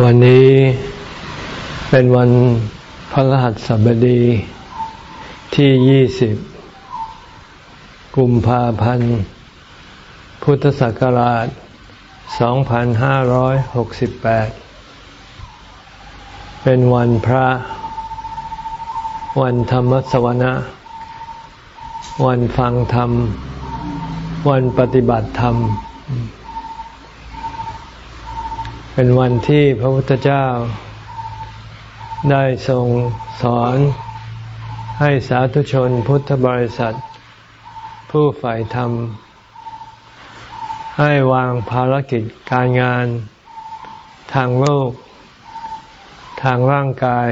วันนี้เป็นวันพระรหัสบดีที่ยี่สิบกุมภาพันธ์ พุทธศักราช 2568 เป็นวันพระ วันธรรมสวนะ วันฟังธรรม วันปฏิบัติธรรม เป็นวันที่พระพุทธเจ้า ได้ทรงสอนให้สาธุชนพุทธบริษัท ผู้ใฝ่ธรรม ให้วางภารกิจการงาน ทางโลก ทางร่างกาย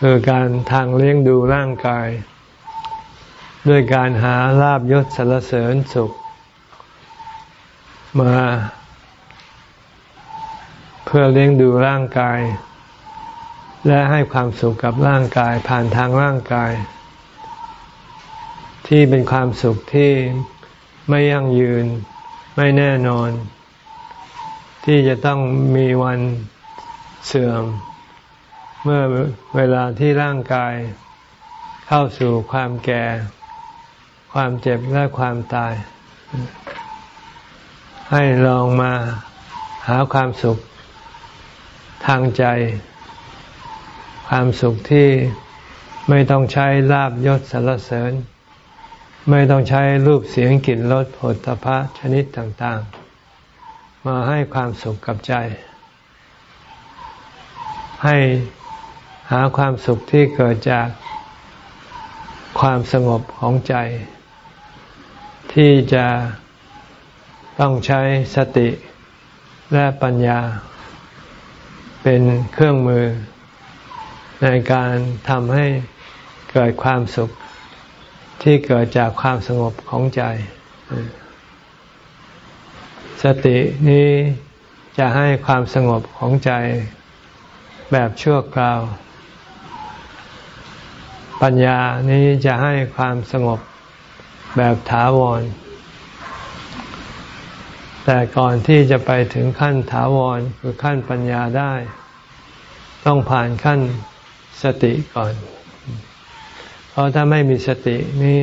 คือการทางเลี้ยงดูร่างกาย ด้วยการหาลาบยศสรรเสริญสุข มา พื่อเลี้ยงดูร่างกาย และให้ความสุขกับร่างกายผ่านทางร่างกาย ที่เป็นความสุขที่ไม่ยั่งยืน ไม่แน่นอน ที่จะต้องมีวันเสื่อม เมื่อเวลาที่ร่างกาย เข้าสู่ความแก่ ความเจ็บและความตาย ให้ลองมาหาความสุข ทางใจ ความสุขที่ไม่ต้องใช้ลาบยศสรรเสริญ ไม่ต้องใช้รูปเสียงกลิ่นรสผลตภะชนิดต่างๆ มาให้ความสุขกับใจ ให้หาความสุขที่เกิดจากความสงบของใจ ที่จะต้องใช้สติและปัญญา เป็นเครื่องมือในการทำให้เกิดความสุขที่เกิดจากความสงบของใจ สตินี้จะให้ความสงบของใจแบบชั่วคราว ปัญญานี้จะให้ความสงบแบบถาวร แต่ก่อนที่จะไปถึงขั้นถาวรคือขั้นปัญญาได้ ต้องผ่านขั้นสติก่อน เพราะถ้าไม่มีสตินี้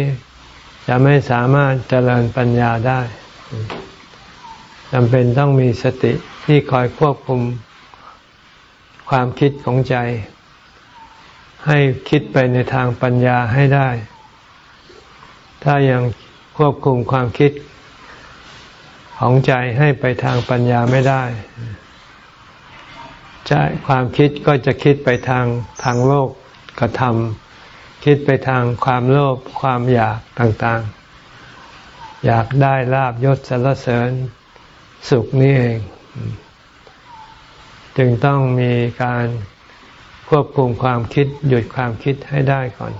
จะไม่สามารถเจริญปัญญาได้จำเป็นต้องมีสติที่คอยควบคุมความคิดของใจ ให้คิดไปในทางปัญญาให้ได้ ถ้ายังควบคุมความคิด ของใจให้ไปทางปัญญาไม่ได้ใช่ความคิดก็จะคิดไปทางทางโลกกระทำคิดไปทางความโลภความอยากต่างๆ อยากได้ลาบยศสรรเสริญสุขนี่เอง จึงต้องมีการควบคุมความคิดหยุดความคิดให้ได้ก่อน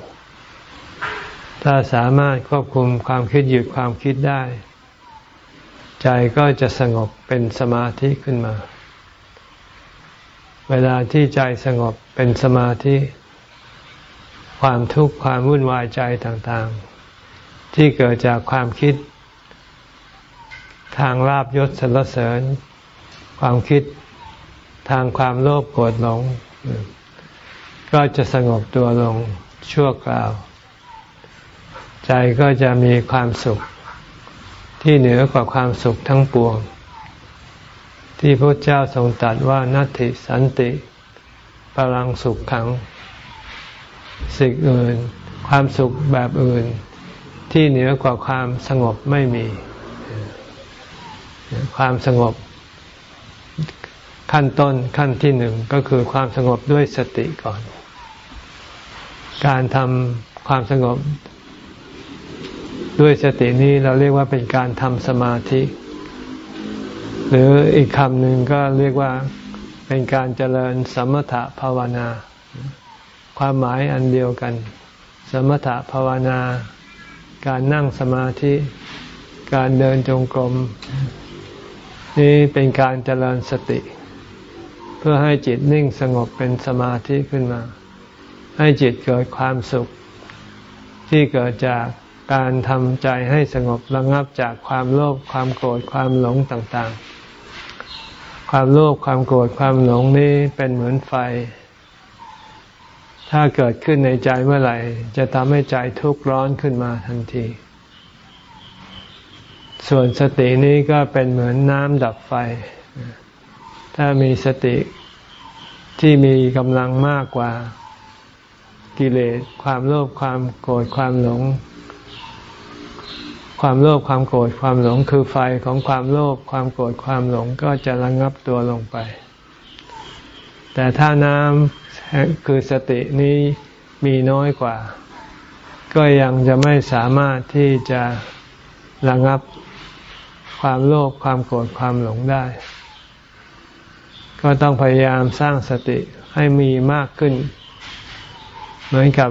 ถ้าสามารถควบคุมความคิดหยุดความคิดได้ ใจก็จะสงบเป็นสมาธิขึ้นมา เวลาที่ใจสงบเป็นสมาธิ ความทุกข์ความวุ่นวายใจต่างๆ ที่เกิดจากความคิด ทางลาบยศสรรเสริญ ความคิดทางความโลภโกรธหลง ก็จะสงบตัวลงชั่วคราว ใจก็จะมีความสุข ที่เหนือกว่าความสุขทั้งปวง ที่พระเจ้าทรงตรัสว่านัตติสันติพลังสุขขัง สิ่งอื่น ความสุขแบบอื่น ที่เหนือกว่าความสงบไม่มี ความสงบขั้นต้นขั้นที่หนึ่งก็คือความสงบด้วยสติก่อน การทำความสงบ ด้วยสตินี้เราเรียกว่าเป็นการทำสมาธิ หรืออีกคำหนึ่งก็เรียกว่าเป็นการเจริญสมถะภาวนา ความหมายอันเดียวกัน สมถะภาวนา การนั่งสมาธิ การเดินจงกรม นี่เป็นการเจริญสติ เพื่อให้จิตนิ่งสงบเป็นสมาธิขึ้นมา ให้จิตเกิดความสุขที่เกิดจาก การทำใจให้สงบระงับจากความโลภความโกรธความหลงต่างๆ ความโลภความโกรธความหลงนี้เป็นเหมือนไฟ ถ้าเกิดขึ้นในใจเมื่อไหร่ จะทำให้ใจทุกข์ร้อนขึ้นมาทันที ส่วนสตินี้ก็เป็นเหมือนน้ำดับไฟ ถ้ามีสติที่มีกำลังมากกว่ากิเลสความโลภความโกรธความหลง ความโลภความโกรธความหลงคือไฟของความโลภความโกรธความหลงก็จะระงับตัวลงไป แต่ถ้าน้ำคือสตินี้มีน้อยกว่า ก็ยังจะไม่สามารถที่จะระงับความโลภความโกรธความหลงได้ ก็ต้องพยายามสร้างสติให้มีมากขึ้น เหมือนกับ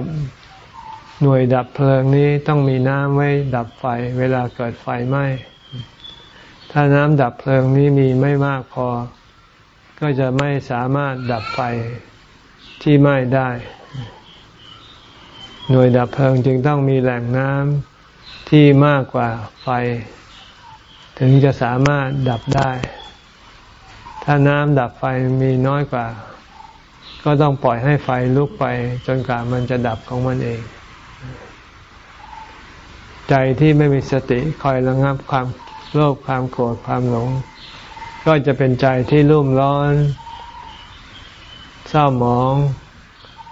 หน่วยดับเพลิงนี้ต้องมีน้ำไว้ดับไฟ เวลาเกิดไฟไหม้ถ้าน้ำดับเพลิงนี้มีไม่มากพอ ก็จะไม่สามารถดับไฟที่ไหม้ได้ หน่วยดับเพลิงจึงต้องมีแหล่งน้ำที่มากกว่าไฟ ถึงจะสามารถดับได้ ถ้าน้ำดับไฟมีน้อยกว่า ก็ต้องปล่อยให้ไฟลุกไปจนกว่ามันจะดับของมันเอง ใจที่ไม่มีสติคอยระงับความโลภความโกรธความหลง ก็จะเป็นใจที่รุ่มร้อน เศร้าหมอง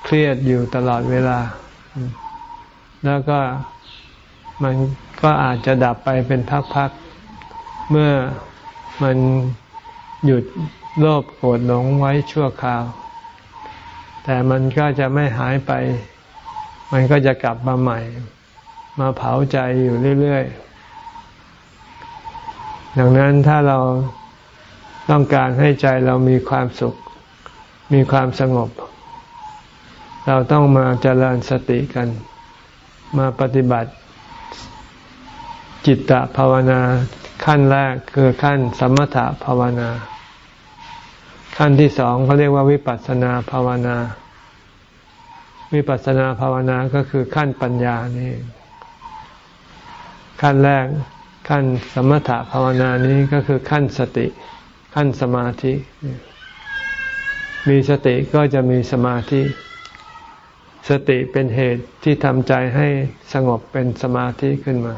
เครียดอยู่ตลอดเวลา แล้วก็มันก็อาจจะดับไปเป็นพักๆ เมื่อมันหยุดโลภโกรธหลงไว้ชั่วคราว แต่มันก็จะไม่หายไป มันก็จะกลับมาใหม่ มาเผาใจอยู่เรื่อยๆ ดังนั้นถ้าเราต้องการให้ใจเรามีความสุข มีความสงบ เราต้องมาเจริญสติกัน มาปฏิบัติ จิตตภาวนาขั้นแรกคือขั้นสมถภาวนา ขั้นที่สองเขาเรียกว่าวิปัสสนาภาวนา วิปัสสนาภาวนาก็คือขั้นปัญญานี่ ขั้นแรกขั้นสมถะภาวนานี้ก็คือขั้นสติ ขั้นสมาธิ มีสติก็จะมีสมาธิ สติเป็นเหตุที่ทำใจให้สงบเป็นสมาธิขึ้นมา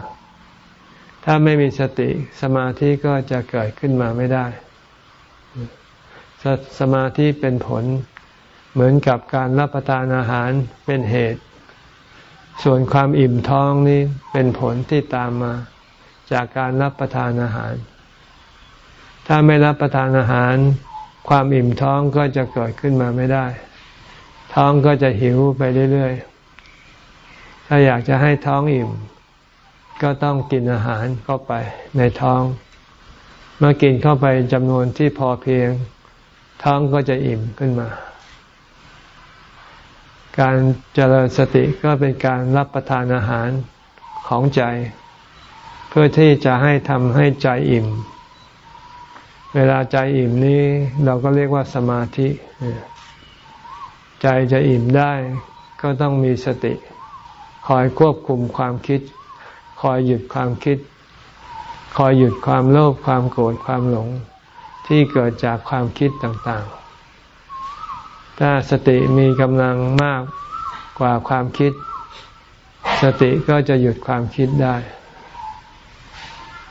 ถ้าไม่มีสติสมาธิก็จะเกิดขึ้นมาไม่ได้ สสมาธิเป็นผลเหมือนกับการรับประทานอาหารเป็นเหตุ ส่วนความอิ่มท้องนี้เป็นผลที่ตามมาจากการรับประทานอาหาร ถ้าไม่รับประทานอาหาร ความอิ่มท้องก็จะเกิดขึ้นมาไม่ได้ ท้องก็จะหิวไปเรื่อยๆ ถ้าอยากจะให้ท้องอิ่ม ก็ต้องกินอาหารเข้าไปในท้อง เมื่อกินเข้าไปจำนวนที่พอเพียง ท้องก็จะอิ่มขึ้นมา การเจริญสติก็เป็นการรับประทานอาหารของใจ เพื่อที่จะให้ทำให้ใจอิ่ม เวลาใจอิ่มนี้เราก็เรียกว่าสมาธิ ใจจะอิ่มได้ก็ต้องมีสติ คอยควบคุมความคิด คอยหยุดความคิด คอยหยุดความโลภความโกรธความหลง ที่เกิดจากความคิดต่างๆ ถ้าสติมีกำลังมากกว่าความคิด สติก็จะหยุดความคิดได้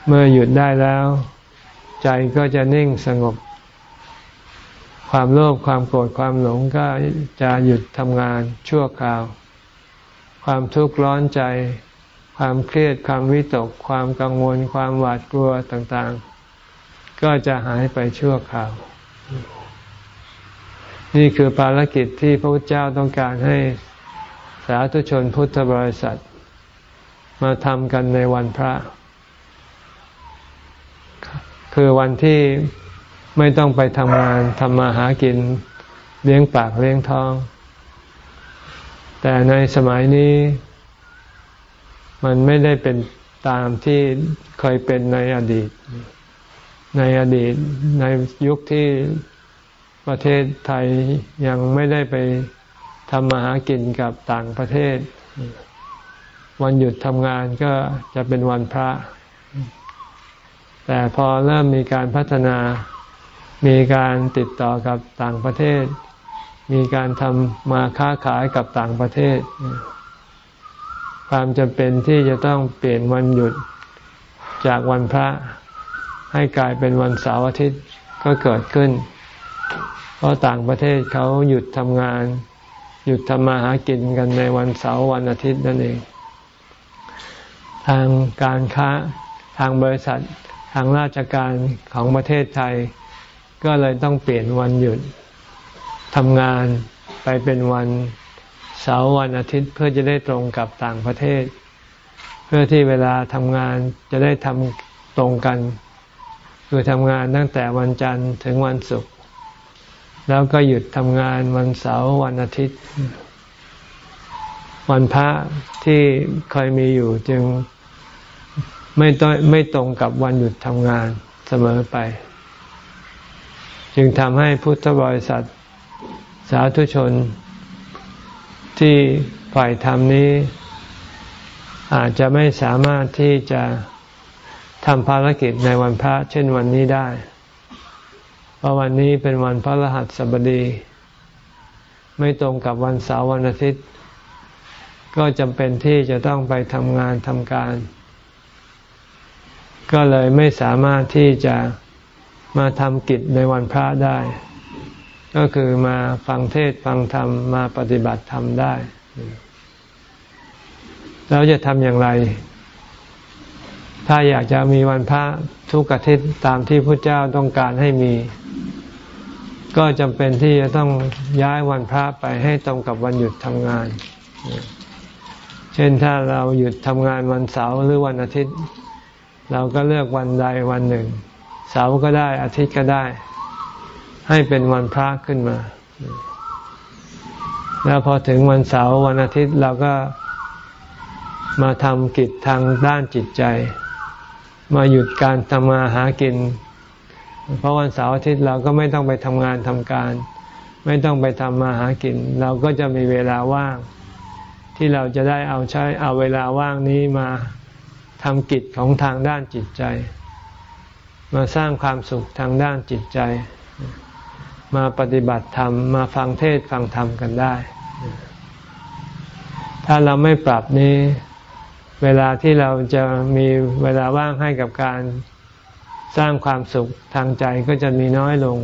เมื่อหยุดได้แล้ว ใจก็จะนิ่งสงบ ความโลภความโกรธความหลงก็จะหยุดทำงานชั่วคราว ความทุกข์ร้อนใจ ความเครียดความวิตก ความกังวล ความหวาดกลัวต่างๆ ก็จะหายไปชั่วคราว นี่คือภารกิจที่พระพุทธเจ้าต้องการให้สาธุชนพุทธบริษัท มาทำกันในวันพระ คือวันที่ไม่ต้องไปทำงานทำมาหากินเลี้ยงปากเลี้ยงท้อง แต่ในสมัยนี้ มันไม่ได้เป็นตามที่เคยเป็นในอดีต ในอดีตในยุคที่ ประเทศไทยยังไม่ได้ไปทำมาหากินกับต่างประเทศ วันหยุดทำงานก็จะเป็นวันพระ แต่พอเริ่มมีการพัฒนา มีการติดต่อกับต่างประเทศ มีการทำมาค้าขายกับต่างประเทศ ความจำเป็นที่จะต้องเปลี่ยนวันหยุดจากวันพระให้กลายเป็นวันเสาร์อาทิตย์ก็เกิดขึ้น เพราะต่างประเทศเขาหยุดทำงาน หยุดทำมาหากินกันในวันเสาร์วันอาทิตย์นั่นเอง ทางการค้าทางบริษัททางราชการของประเทศไทย ก็เลยต้องเปลี่ยนวันหยุดทำงานไปเป็นวันเสาร์วันอาทิตย์เพื่อจะได้ตรงกับต่างประเทศ เพื่อที่เวลาทำงานจะได้ทำตรงกัน คือทำงานตั้งแต่วันจันทร์ถึงวันศุกร์ แล้วก็หยุดทำงานวันเสาร์วันอาทิตย์ วันพระที่เคยมีอยู่จึงไม่ต้องไม่ตรงกับวันหยุดทำงานเสมอไป จึงทำให้พุทธบริษัทสาธุชน ที่ฝ่ายธรรมนี้ อาจจะไม่สามารถที่จะทำภารกิจในวันพระเช่นวันนี้ได้ เพราะวันนี้เป็นวันพระรหัสบดี ไม่ตรงกับวันเสาร์วันอาทิตย์ ก็จำเป็นที่จะต้องไปทำงานทำการ ก็เลยไม่สามารถที่จะมาทำกิจในวันพระได้ ก็คือมาฟังเทศฟังธรรมมาปฏิบัติธรรมได้ แล้วจะทำอย่างไร ถ้าอยากจะมีวันพระทุกอาทิตย์ตามที่พระเจ้าต้องการให้มี ก็จำเป็นที่จะต้องย้ายวันพระไปให้ตรงกับวันหยุดทำงาน เช่นถ้าเราหยุดทำงานวันเสาร์หรือวันอาทิตย์ เราก็เลือกวันใดวันหนึ่ง เสาร์ก็ได้อาทิตย์ก็ได้ ให้เป็นวันพระขึ้นมา แล้วพอถึงวันเสาร์วันอาทิตย์เราก็มาทำกิจทางด้านจิตใจ มาหยุดการทำมาหากิน เพราะวันเสาร์อาทิตย์เราก็ไม่ต้องไปทำงานทำการ ไม่ต้องไปทำมาหากิน เราก็จะมีเวลาว่าง ที่เราจะได้เอาใช้เอาเวลาว่างนี้มาทำกิจของทางด้านจิตใจ มาสร้างความสุขทางด้านจิตใจ มาปฏิบัติธรรม มาฟังเทศฟังธรรมกันได้ ถ้าเราไม่ปรับนี้ เวลาที่เราจะมีเวลาว่างให้กับการสร้างความสุขทางใจก็จะมีน้อยลง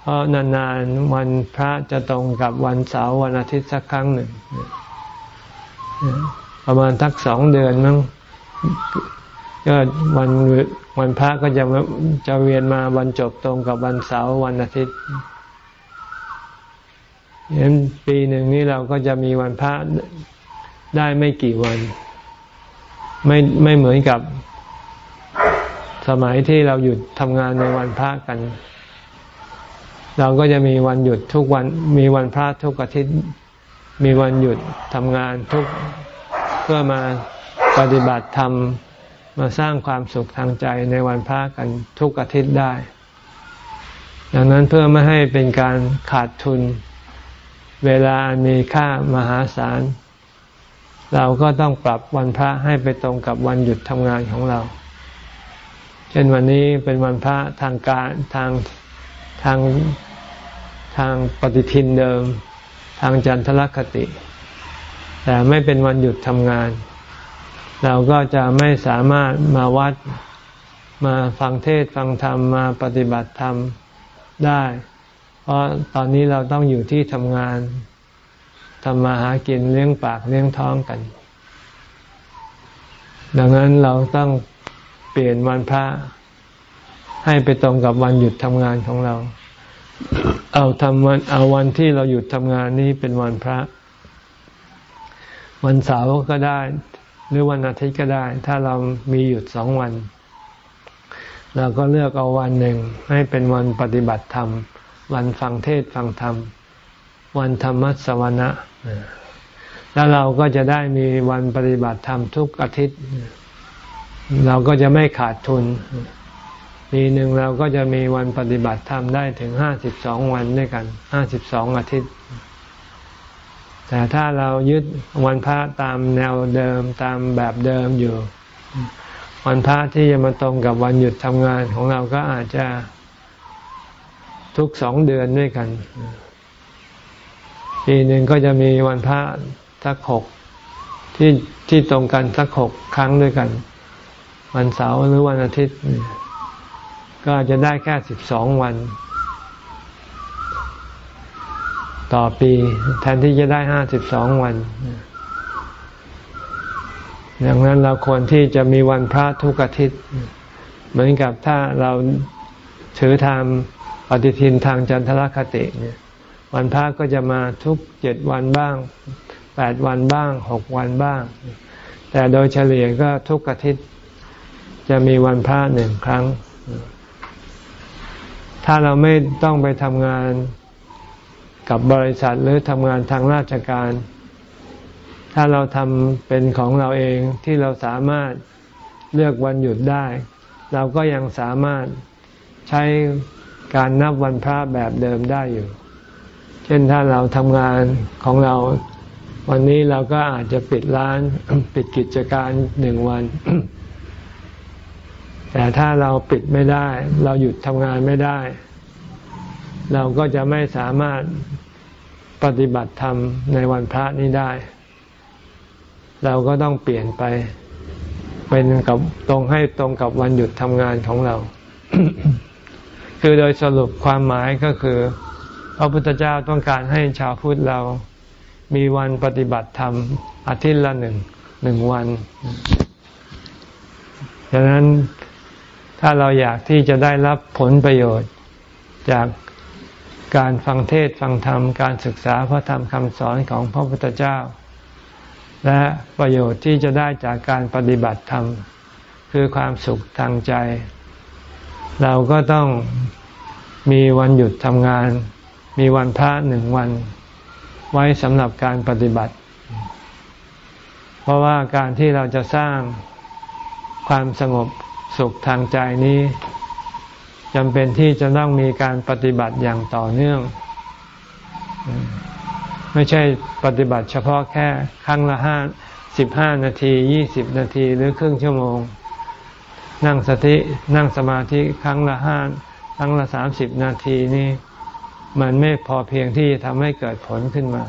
เพราะนานๆวันพระจะตรงกับวันเสาร์วันอาทิตย์สักครั้งหนึ่ง ประมาณทักสองเดือนมั้งก็วันวันพระก็จะจะเวียนมาวันจบตรงกับวันเสาร์วันอาทิตย์เห็นปีหนึ่งนี้เราก็จะมีวันพระ ได้ไม่กี่วัน ไม่ไม่เหมือนกับสมัยที่เราหยุดทำงานในวันพระกัน เราก็จะมีวันหยุดทุกวัน มีวันพระทุกอาทิตย์ มีวันหยุดทำงานทุกเพื่อมาปฏิบัติธรรมมาสร้างความสุขทางใจในวันพระกันทุกอาทิตย์ได้ ดังนั้นเพื่อไม่ให้เป็นการขาดทุน เวลามีค่ามหาศาล เราก็ต้องปรับวันพระให้ไปตรงกับวันหยุดทำงานของเรา เช่นวันนี้เป็นวันพระทางการทางทางทางปฏิทินเดิม ทางจันทรคติ แต่ไม่เป็นวันหยุดทำงาน เราก็จะไม่สามารถมาวัดมาฟังเทศฟังธรรมมาปฏิบัติธรรมได้ เพราะตอนนี้เราต้องอยู่ที่ทำงาน ทำมาหากินเลี้ยงปากเลี้ยงท้องกัน ดังนั้นเราต้องเปลี่ยนวันพระ ให้ไปตรงกับวันหยุดทำงานของเรา เอาทำวันเอาวันที่เราหยุดทำงานนี้เป็นวันพระ วันเสาร์ก็ได้ หรือวันอาทิตย์ก็ได้ ถ้าเรามีหยุดสองวัน เราก็เลือกเอาวันหนึ่งให้เป็นวันปฏิบัติธรรม วันฟังเทศฟังธรรมวันธรรมสวนะ แล้วเราก็จะได้มีวันปฏิบัติธรรมทุกอาทิตย์ เราก็จะไม่ขาดทุน ปีหนึ่งเราก็จะมีวันปฏิบัติธรรมได้ถึงห้าสิบสองวันด้วยกันห้าสิบสองอาทิตย์ แต่ถ้าเรายึดวันพระตามแนวเดิมตามแบบเดิมอยู่ วันพระที่จะมาตรงกับวันหยุดทำงานของเราก็อาจจะทุกสองเดือนด้วยกัน ปีหนึ่งก็จะมีวันพระสักหกที่ที่ตรงกันสักหกครั้งด้วยกัน วันเสาร์หรือวันอาทิตย์ ก็จะได้แค่สิบสองวัน ต่อปีแทนที่จะได้ห้าสิบสองวันดังนั้นเราควรที่จะมีวันพระทุกอาทิตย์ เหมือนกับถ้าเราถือทางปฏิทินทางจันทรคติเนี่ย วันพระก็จะมาทุกเจ็ดวันบ้างแปดวันบ้างหกวันบ้าง แต่โดยเฉลี่ยก็ทุกอาทิตย์จะมีวันพระหนึ่งครั้ง ถ้าเราไม่ต้องไปทำงานกับบริษัทหรือทำงานทางราชการ ถ้าเราทำเป็นของเราเองที่เราสามารถเลือกวันหยุดได้ เราก็ยังสามารถใช้การนับวันพระแบบเดิมได้อยู่ ช่นถ้าเราทำงานของเรา วันนี้เราก็อาจจะปิดร้าน ปิดกิจการหนึ่งวัน แต่ถ้าเราปิดไม่ได้ เราหยุดทำงานไม่ได้ เราก็จะไม่สามารถปฏิบัติธรรมในวันพระนี้ได้ เราก็ต้องเปลี่ยนไป เป็นกับตรงให้ตรงกับวันหยุดทำงานของเรา คือโดยสรุปความหมายก็คือ ระพุทธเจ้าต้องการให้ชาวพุทธเรามีวันปฏิบัติธรรมอาทิตย์ละหนึ่งหนึ่งวันดังนั้นถ้าเราอยากที่จะได้รับผลประโยชน์จากการฟังเทศฟังธรรม การศึกษาพระธรรมคำสอนของพระพุทธเจ้า และประโยชน์ที่จะได้จากการปฏิบัติธรรม คือความสุขทางใจ เราก็ต้องมีวันหยุดทำงาน มีวันพระหนึ่งวัน ไว้สำหรับการปฏิบัติ เพราะว่าการที่เราจะสร้างความสงบสุขทางใจนี้จำเป็นที่จะต้องมีการปฏิบัติอย่างต่อเนื่อง ไม่ใช่ปฏิบัติเฉพาะแค่ครั้งละห้าสิบห้านาทียี่สิบนาทีหรือครึ่งชั่วโมง นั่งสตินั่งสมาธิครั้งละห้าครั้งละสามสิบนาทีนี่ มันไม่พอเพียงที่จะทำให้เกิดผลขึ้นมา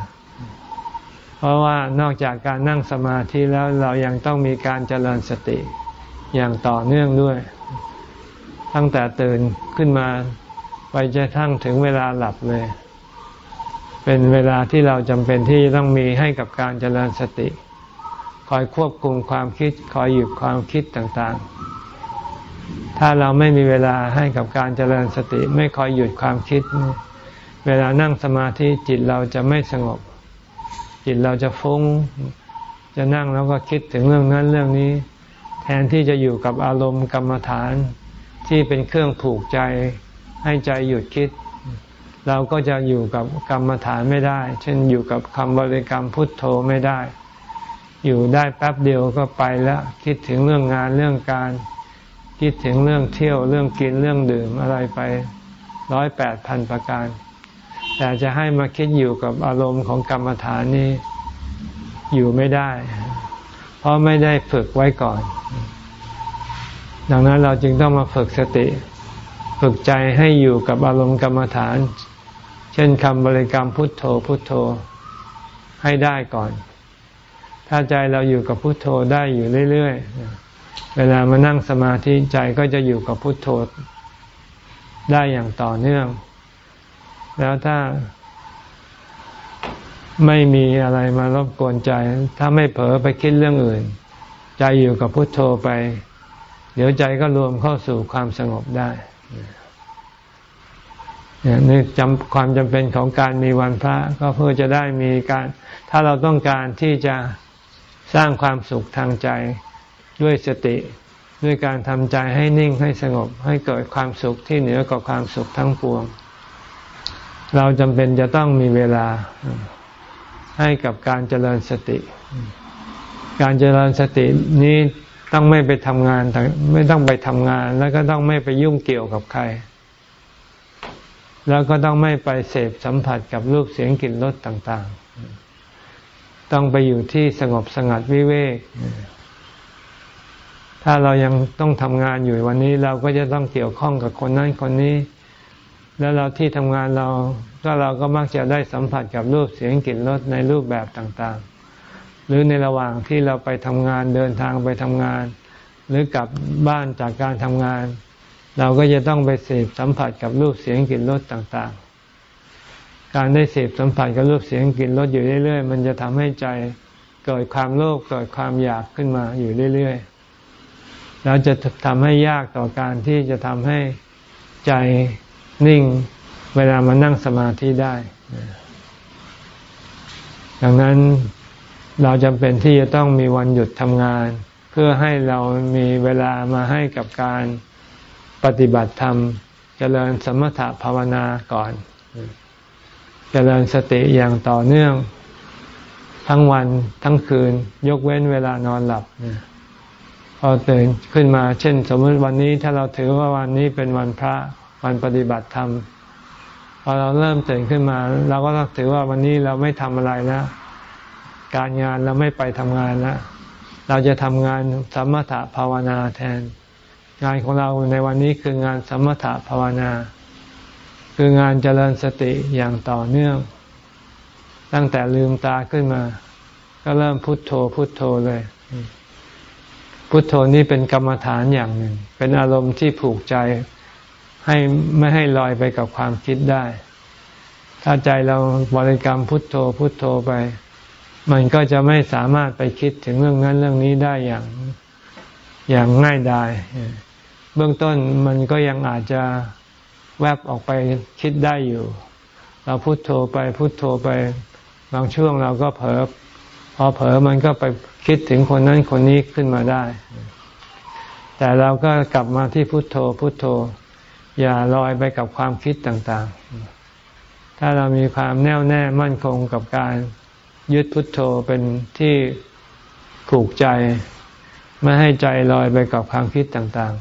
เพราะว่านอกจากการนั่งสมาธิแล้วเรายังต้องมีการเจริญสติอย่างต่อเนื่องด้วย ตั้งแต่ตื่นขึ้นมาไปจะทั้งถึงเวลาหลับเลย เป็นเวลาที่เราจำเป็นที่ต้องมีให้กับการเจริญสติ คอยควบคุมความคิด คอยหยุดความคิดต่างๆ ถ้าเราไม่มีเวลาให้กับการเจริญสติ ไม่คอยหยุดความคิด เวลานั่งสมาธิจิตเราจะไม่สงบ จิตเราจะฟุง้ง จะนั่งแล้วก็คิดถึงเรื่องนั้นเรื่องนี้ แทนที่จะอยู่กับอารมณ์กรรมฐานที่เป็นเครื่องผูกใจ ให้ใจหยุดคิด เราก็จะอยู่กับกรรมฐานไม่ได้ เช่นอยู่กับคำบริกรรมพุทโธไม่ได้ อยู่ได้แป๊บเดียวก็ไปแล้ว คิดถึงเรื่องงานเรื่องการ คิดถึงเรื่องเที่ยวเรื่องกินเรื่องดื่มอะไรไปร้อยแปดพันประการ แต่จะให้มาคิดอยู่กับอารมณ์ของกรรมฐานนี้อยู่ไม่ได้ เพราะไม่ได้ฝึกไว้ก่อน ดังนั้นเราจึงต้องมาฝึกสติ ฝึกใจให้อยู่กับอารมณ์กรรมฐาน เช่นคำบริกรรมพุทโธพุทโธให้ได้ก่อน ถ้าใจเราอยู่กับพุทโธได้อยู่เรื่อยๆ เวลามานั่งสมาธิใจก็จะอยู่กับพุทโธได้อย่างต่อเนื่อง แล้วถ้าไม่มีอะไรมารบกวนใจ ถ้าไม่เผลอไปคิดเรื่องอื่น ใจอยู่กับพุทโธไป เดี๋ยวใจก็รวมเข้าสู่ความสงบได้นี่จำความจำเป็นของการมีวันพระ ก็เพื่อจะได้มีการ ถ้าเราต้องการที่จะสร้างความสุขทางใจด้วยสติ ด้วยการทำใจให้นิ่งให้สงบ ให้เกิดความสุขที่เหนือกว่าความสุขทั้งปวง เราจำเป็นจะต้องมีเวลาให้กับการเจริญสติ การเจริญสตินี้ต้องไม่ไปทำงาน ไม่ต้องไปทำงาน แล้วก็ต้องไม่ไปยุ่งเกี่ยวกับใคร แล้วก็ต้องไม่ไปเสพสัมผัสกับรูปเสียงกลิ่นรสต่าง ๆ ต้องไปอยู่ที่สงบสงัดวิเวก ถ้าเรายังต้องทำงานอยู่วันนี้ เราก็จะต้องเกี่ยวข้องกับคนนั้นคนนี้ แล้วเราที่ทำงานเราก็เราก็มักจะได้สัมผัสกับรูปเสียงกลิ่นรสในรูปแบบต่างๆ หรือในระหว่างที่เราไปทำงานเดินทางไปทำงาน หรือกลับบ้านจากการทำงาน เราก็จะต้องไปเสพสัมผัสกับรูปเสียงกลิ่นรสต่างๆ การได้เสพสัมผัสกับรูปเสียงกลิ่นรสอยู่เรื่อยๆ มันจะทำให้ใจเกิดความโลภเกิดความอยากขึ้นมาอยู่เรื่อยๆแล้วจะทำให้ยากต่อการที่จะทำให้ใจ นิ่งเวลามานั่งสมาธิได้ ดังนั้นเราจำเป็นที่จะต้องมีวันหยุดทำงาน เพื่อให้เรามีเวลามาให้กับการปฏิบัติธรรมเจริญสมถะภาวนาก่อนเจริญสติอย่างต่อเนื่อง ทั้งวันทั้งคืน ยกเว้นเวลานอนหลับพอตื่นขึ้นมา เช่น สมมติวันนี้ถ้าเราถือว่าวันนี้เป็นวันพระ วันปฏิบัติธรรมพอเราเริ่มตื่นขึ้นมา เราก็ต้องถือว่าวันนี้เราไม่ทำอะไรแล้วการงานเราไม่ไปทำงานแล้วเราจะทำงานสมถะภาวนาแทน งานของเราในวันนี้คืองานสมถะภาวนา คืองานเจริญสติอย่างต่อเนื่อง ตั้งแต่ลืมตาขึ้นมา ก็เริ่มพุทโธพุทโธเลย พุทโธนี้เป็นกรรมฐานอย่างหนึ่ง เป็นอารมณ์ที่ผูกใจ ให้ไม่ให้ลอยไปกับความคิดได้ ถ้าใจเราบริกรรมพุทโธพุทโธไป มันก็จะไม่สามารถไปคิดถึงเรื่องนั้นเรื่องนี้ได้อย่างอย่างง่ายดายเบื้องต้นมันก็ยังอาจจะแวบออกไปคิดได้อยู่ เราพุโทโธไปพุโทโธไปบางช่วงเราก็เผลอพอเผลอมันก็ไปคิดถึงคนนั้นคนนี้ขึ้นมาได้ แต่เราก็กลับมาที่พุโทโธพุโทโธ อย่าลอยไปกับความคิดต่างๆ ถ้าเรามีความแน่วแน่มั่นคงกับการยึดพุทโธเป็นที่ผูกใจ ไม่ให้ใจลอยไปกับความคิดต่าง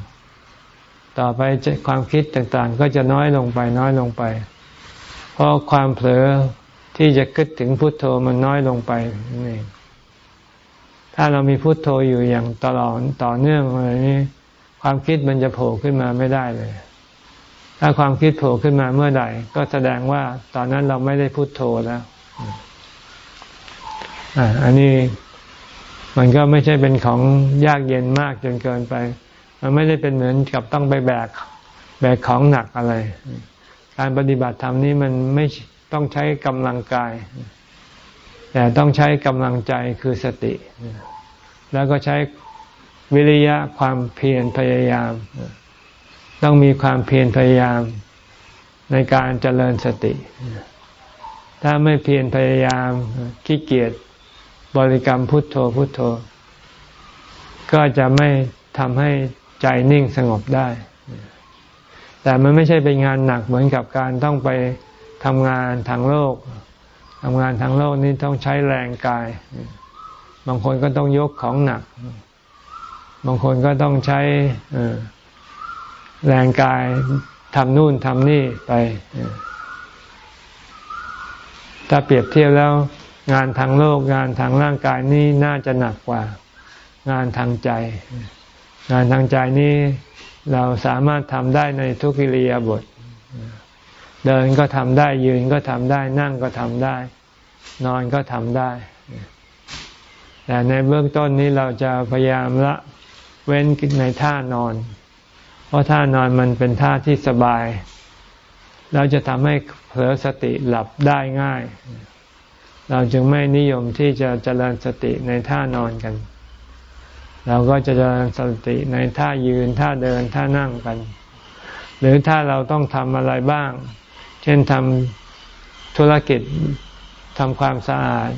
ๆ ต่อไปความคิดต่างๆ ก็จะน้อยลงไปน้อยลงไป เพราะความเผลอที่จะคิดถึงพุทโธมันน้อยลงไปนี่ถ้าเรามีพุทโธอยู่อย่างตลอดต่อเนื่องอะไรนี้ ความคิดมันจะโผล่ขึ้นมาไม่ได้เลย ถ้าความคิดโผล่ขึ้นมาเมื่อใดก็แสดงว่าตอนนั้นเราไม่ได้พุโทโธแล้วอันนี้มันก็ไม่ใช่เป็นของยากเย็นมากจนเกินไป มันไม่ได้เป็นเหมือนกับต้องไปแบก แบกของหนักอะไร การปฏิบัติธรรมนี้มันไม่ต้องใช้กำลังกาย แต่ต้องใช้กำลังใจคือสติ แล้วก็ใช้วิริยะความเพียรพยายาม ต้องมีความเพียรพยายามในการเจริญสติ ถ้าไม่เพียรพยายามขี้เกียจบริกรรมพุทโธพุทโธ ก็จะไม่ทำให้ใจนิ่งสงบได้ แต่มันไม่ใช่เป็นงานหนักเหมือนกับการต้องไปทำงานทางโลกทำงานทางโลกนี้ต้องใช้แรงกาย บางคนก็ต้องยกของหนัก บางคนก็ต้องใช้ แรงกายทำนู่นทำนี่ไป ถ้าเปรียบเทียบแล้ว งานทางโลกงานทางร่างกายนี่น่าจะหนักกว่า งานทางใจ งานทางใจนี้เราสามารถทำได้ในทุกิริยาบท เดินก็ทำได้ยืนก็ทำได้ นั่งก็ทำได้ นอนก็ทำได้ แต่ในเบื้องต้นนี้เราจะพยายามละเว้นในท่านอน เพราะท่านอนมันเป็นท่าที่สบาย เราจะทำให้เผลอสติหลับได้ง่าย เราจึงไม่นิยมที่จะเจริญสติในท่านอนกัน เราก็จะเจริญสติในท่ายืนท่าเดินท่านั่งกัน หรือถ้าเราต้องทำอะไรบ้าง เช่นทำธุรกิจทำความสะอาด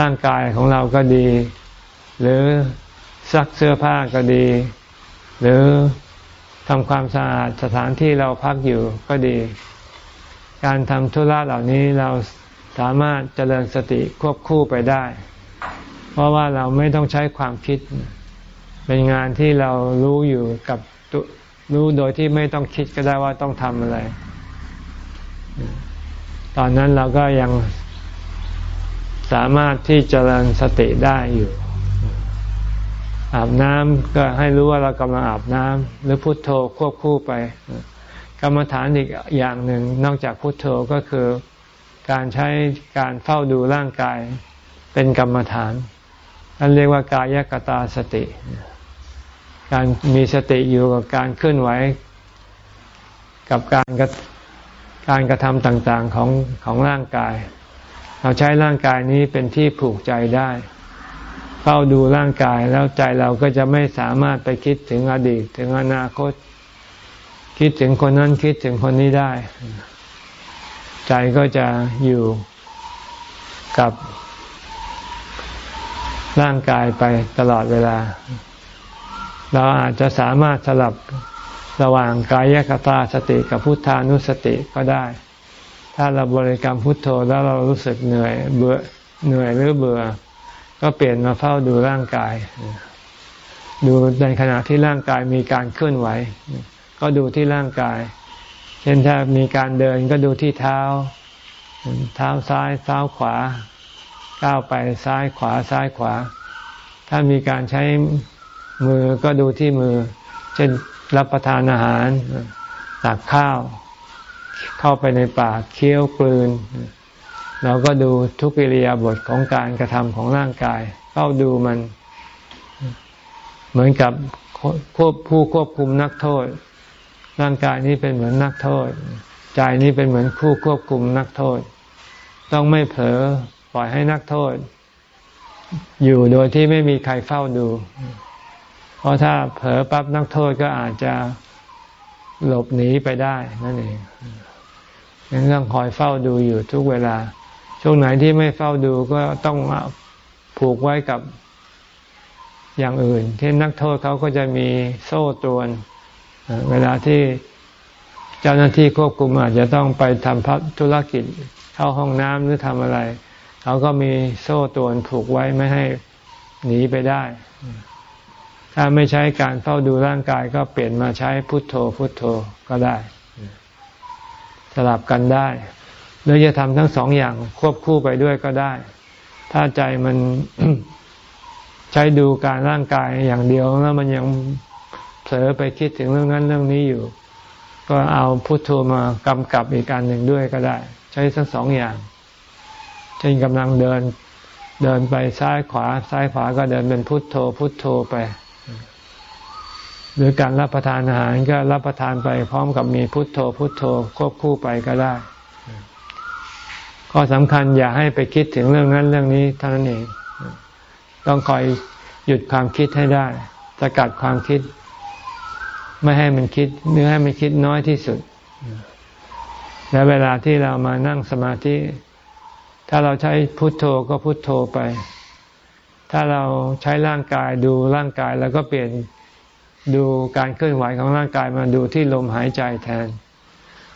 ร่างกายของเราก็ดี หรือซักเสื้อผ้าก็ดี หรือทำความสะอาดสถานที่เราพักอยู่ก็ดี การทำธุระเหล่านี้เราสามารถเจริญสติควบคู่ไปได้ เพราะว่าเราไม่ต้องใช้ความคิด เป็นงานที่เรารู้อยู่กับรู้โดยที่ไม่ต้องคิดก็ได้ว่าต้องทำอะไร ตอนนั้นเราก็ยังสามารถที่จเจริญสติได้อยู่ อาบน้ำก็ให้รู้ว่าเรากำลังอาบน้ำหรือพุโทโธควบคู่ไป กรรมฐานอีกอย่างหนึ่งนอกจากพุทโธก็คือการใช้การเฝ้าดูร่างกายเป็นกรรมฐานอันเรียกว่ากายกตาสติ การมีสติอยู่กับการเคลื่อนไหว กับการกระการกระทำต่างๆของของร่างกาย เราใช้ร่างกายนี้เป็นที่ผูกใจได้ เฝ้าดูร่างกายแล้วใจเราก็จะไม่สามารถไปคิดถึงอดีตถึงอนาคต คิดถึงคนนั้นคิดถึงคนนี้ได้ ใจก็จะอยู่กับร่างกายไปตลอดเวลา เราอาจจะสามารถสลับระหว่างกายกตาสติกับพุทธานุสติก็ได้ ถ้าเราบริกรรมพุทโธแล้วเรารู้สึกเหนื่อยเบื่อเหนื่อยหรือเบื่อ ก็เปลี่ยนมาเฝ้าดูร่างกาย ดูในขณะที่ร่างกายมีการเคลื่อนไหว ก็ดูที่ร่างกาย เช่นถ้ามีการเดินก็ดูที่เท้า เท้าซ้ายเท้าขวา ก้าวไปซ้ายขวาซ้ายขวา ถ้ามีการใช้มือก็ดูที่มือ เช่นรับประทานอาหารตักข้าว เข้าไปในปากเคี้ยวกลืน เราก็ดูทุกิริยาบทของการกระทำของร่างกายเฝ้าดูมัน เหมือนกับควบผู้ควบคุมนักโทษ ร่างกายนี้เป็นเหมือนนักโทษ ใจนี้เป็นเหมือนผู้ควบคุมนักโทษ ต้องไม่เผลอปล่อยให้นักโทษ อยู่โดยที่ไม่มีใครเฝ้าดู เพราะถ้าเผลอปั๊บนักโทษก็อาจจะหลบหนีไปได้นั่นเองยังต้องคอยเฝ้าดูอยู่ทุกเวลา ช่วงไหนที่ไม่เฝ้าดูก็ต้องผูกไว้กับอย่างอื่นเช่นนักโทษเขาก็จะมีโซ่ตรวน เวลาที่เจ้าหน้าที่ควบคุมอาจจะต้องไปทำพัธุรกิจเข้าห้องน้ำหรือทำอะไร เขาก็มีโซ่ตรวนผูกไว้ไม่ให้หนีไปได้ ถ้าไม่ใช้การเฝ้าดูร่างกายก็เปลี่ยนมาใช้พุทโธพุทโธก็ได้ สลับกันได้ หรือจะทำทั้งสองอย่างควบคู่ไปด้วยก็ได้ ถ้าใจมันใช้ดูการร่างกายอย่างเดียวแล้วมันยังเผลอไปคิดถึงเรื่องนั้นเรื่องนี้อยู่ ก็เอาพุทโธมากำกับอีกการหนึ่งด้วยก็ได้ ใช้ทั้งสองอย่างเช่นกำลังเดินเดินไปซ้ายขวา ซ้ายขวาก็เดินเป็นพุทโธ พุทโธไป หรือการรับประทานอาหารก็รับประทานไปพร้อมกับมีพุทโธ พุทโธควบคู่ไปก็ได้ ข้อสำคัญอย่าให้ไปคิดถึงเรื่องนั้นเรื่องนี้เท่านั้นเอง ต้องคอยหยุดความคิดให้ได้สกัดความคิด ไม่ให้มันคิดเนื้อให้มันคิดน้อยที่สุด แล้วเวลาที่เรามานั่งสมาธิ ถ้าเราใช้พุทโธก็พุทโธไป ถ้าเราใช้ร่างกายดูร่างกายแล้วก็เปลี่ยนดูการเคลื่อนไหวของร่างกายมาดูที่ลมหายใจแทน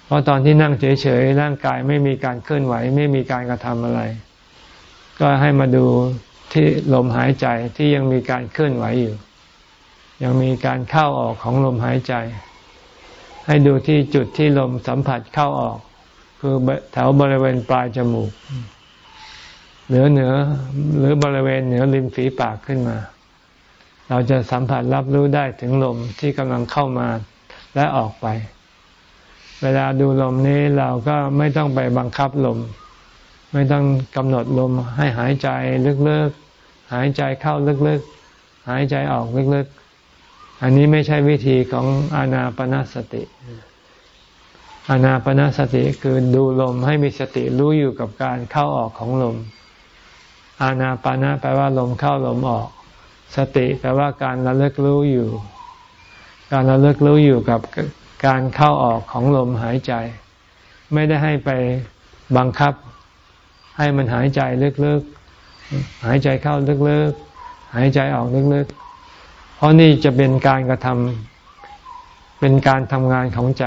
เพราะตอนที่นั่งเฉยๆร่างกายไม่มีการเคลื่อนไหว ไม่มีการกระทำอะไร ก็ให้มาดูที่ลมหายใจที่ยังมีการเคลื่อนไหวอยู่ ยังมีการเข้าออกของลมหายใจ ให้ดูที่จุดที่ลมสัมผัสเข้าออก คือแถวบริเวณปลายจมูกเหนือเหนือหรือบริเวณเหนือริมฝีปากขึ้นมา เราจะสัมผัสรับรู้ได้ถึงลมที่กำลังเข้ามาและออกไป เวลาดูลมนี้เราก็ไม่ต้องไปบังคับลม ไม่ต้องกำหนดลมให้หายใจลึกๆ หายใจเข้าลึกๆ หายใจออกลึกๆ อันนี้ไม่ใช่วิธีของอานาปนาสติ อานาปนาสติคือดูลมให้มีสติรู้อยู่กับการเข้าออกของลม อานาปนะแปลว่าลมเข้าลมออก สติแปลว่าการระลึกรู้อยู่ การระลึกรู้อยู่กับ การเข้าออกของลมหายใจ ไม่ได้ให้ไปบังคับ ให้มันหายใจลึกๆ หายใจเข้าลึกๆ หายใจออกลึกๆ เพราะนี่จะเป็นการกระทำเป็นการทำงานของใจ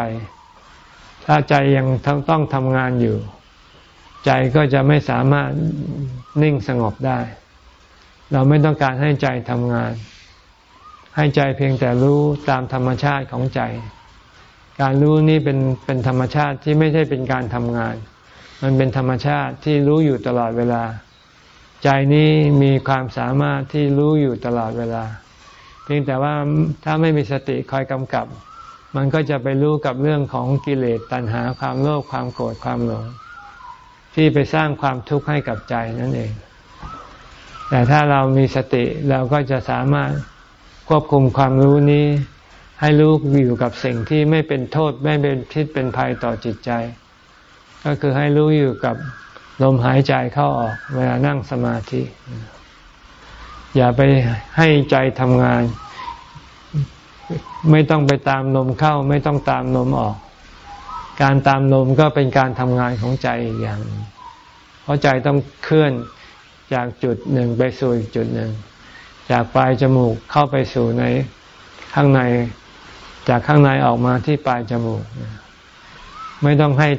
ถ้าใจยังต้องทำงานอยู่ ใจก็จะไม่สามารถนิ่งสงบได้ เราไม่ต้องการให้ใจทำงาน ให้ใจเพียงแต่รู้ตามธรรมชาติของใจ การรู้นี้เป็นเป็นธรรมชาติที่ไม่ใช่เป็นการทำงาน มันเป็นธรรมชาติที่รู้อยู่ตลอดเวลา ใจนี้มีความสามารถที่รู้อยู่ตลอดเวลา เพียงแต่ว่าถ้าไม่มีสติคอยกำกับ มันก็จะไปรู้กับเรื่องของกิเลสตัณหาความโลภความโกรธความหลงที่ไปสร้างความทุกข์ให้กับใจนั่นเอง แต่ถ้าเรามีสติเราก็จะสามารถควบคุมความรู้นี้ ให้รู้อยู่กับสิ่งที่ไม่เป็นโทษไม่เป็นพิษเป็นภัยต่อจิตใจ ก็คือให้รู้อยู่กับลมหายใจเข้าออก เวลานั่งสมาธิ อย่าไปให้ใจทำงาน ไม่ต้องไปตามลมเข้า ไม่ต้องตามลมออก การตามลมก็เป็นการทำงานของใจอีกอย่าง เพราะใจต้องเคลื่อนจากจุดหนึ่งไปสู่อีกจุดหนึ่ง จากปลายจมูกเข้าไปสู่ในข้างใน จากข้างในออกมาที่ปลายจมูก ไม่ต้องให้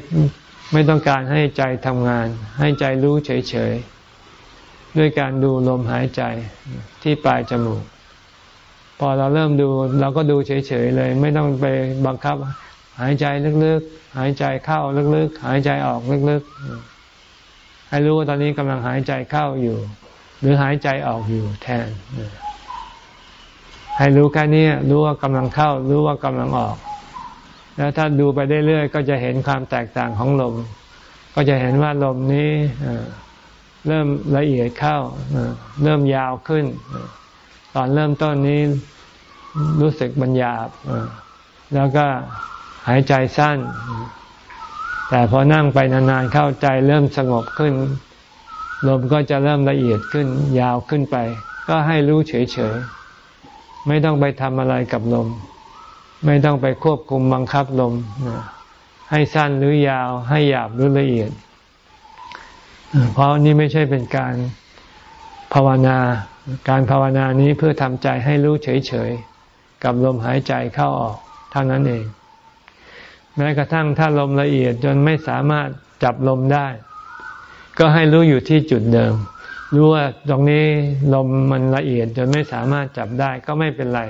ไม่ต้องการให้ใจทำงาน ให้ใจรู้เฉยๆ ด้วยการดูลมหายใจที่ปลายจมูก พอเราเริ่มดูเราก็ดูเฉยๆเลย ไม่ต้องไปบังคับ หายใจลึกๆ หายใจเข้าลึกๆ หายใจออกลึกๆ ให้รู้ว่าตอนนี้กำลังหายใจเข้าอยู่ หรือหายใจออกอยู่แทน ให้รู้แค่นี้รู้ว่ากำลังเข้า รู้ว่ากำลังออก แล้วถ้าดูไปเรื่อยๆก็จะเห็นความแตกต่างของลม ก็จะเห็นว่าลมนี้เริ่มละเอียดเข้าเริ่มยาวขึ้น ตอนเริ่มต้นนี้รู้สึกมันหยาบแล้วก็หายใจสั้น แต่พอนั่งไปนานๆเข้าใจเริ่มสงบขึ้น ลมก็จะเริ่มละเอียดขึ้น ยาวขึ้นไป ก็ให้รู้เฉยๆ ไม่ต้องไปทำอะไรกับลม ไม่ต้องไปควบคุมบังคับลม ให้สั้นหรือยาว ให้หยาบหรือละเอียด เพราะนี่ไม่ใช่เป็นการภาวนา การภาวนานี้เพื่อทำใจให้รู้เฉยๆ กับลมหายใจเข้าออกเท่านั้นเอง แม้กระทั่งถ้าลมละเอียดจนไม่สามารถจับลมได้ ก็ให้รู้อยู่ที่จุดเดิม รู้ว่าตรงนี้ลมมันละเอียดจนไม่สามารถจับได้ก็ไม่เป็นไร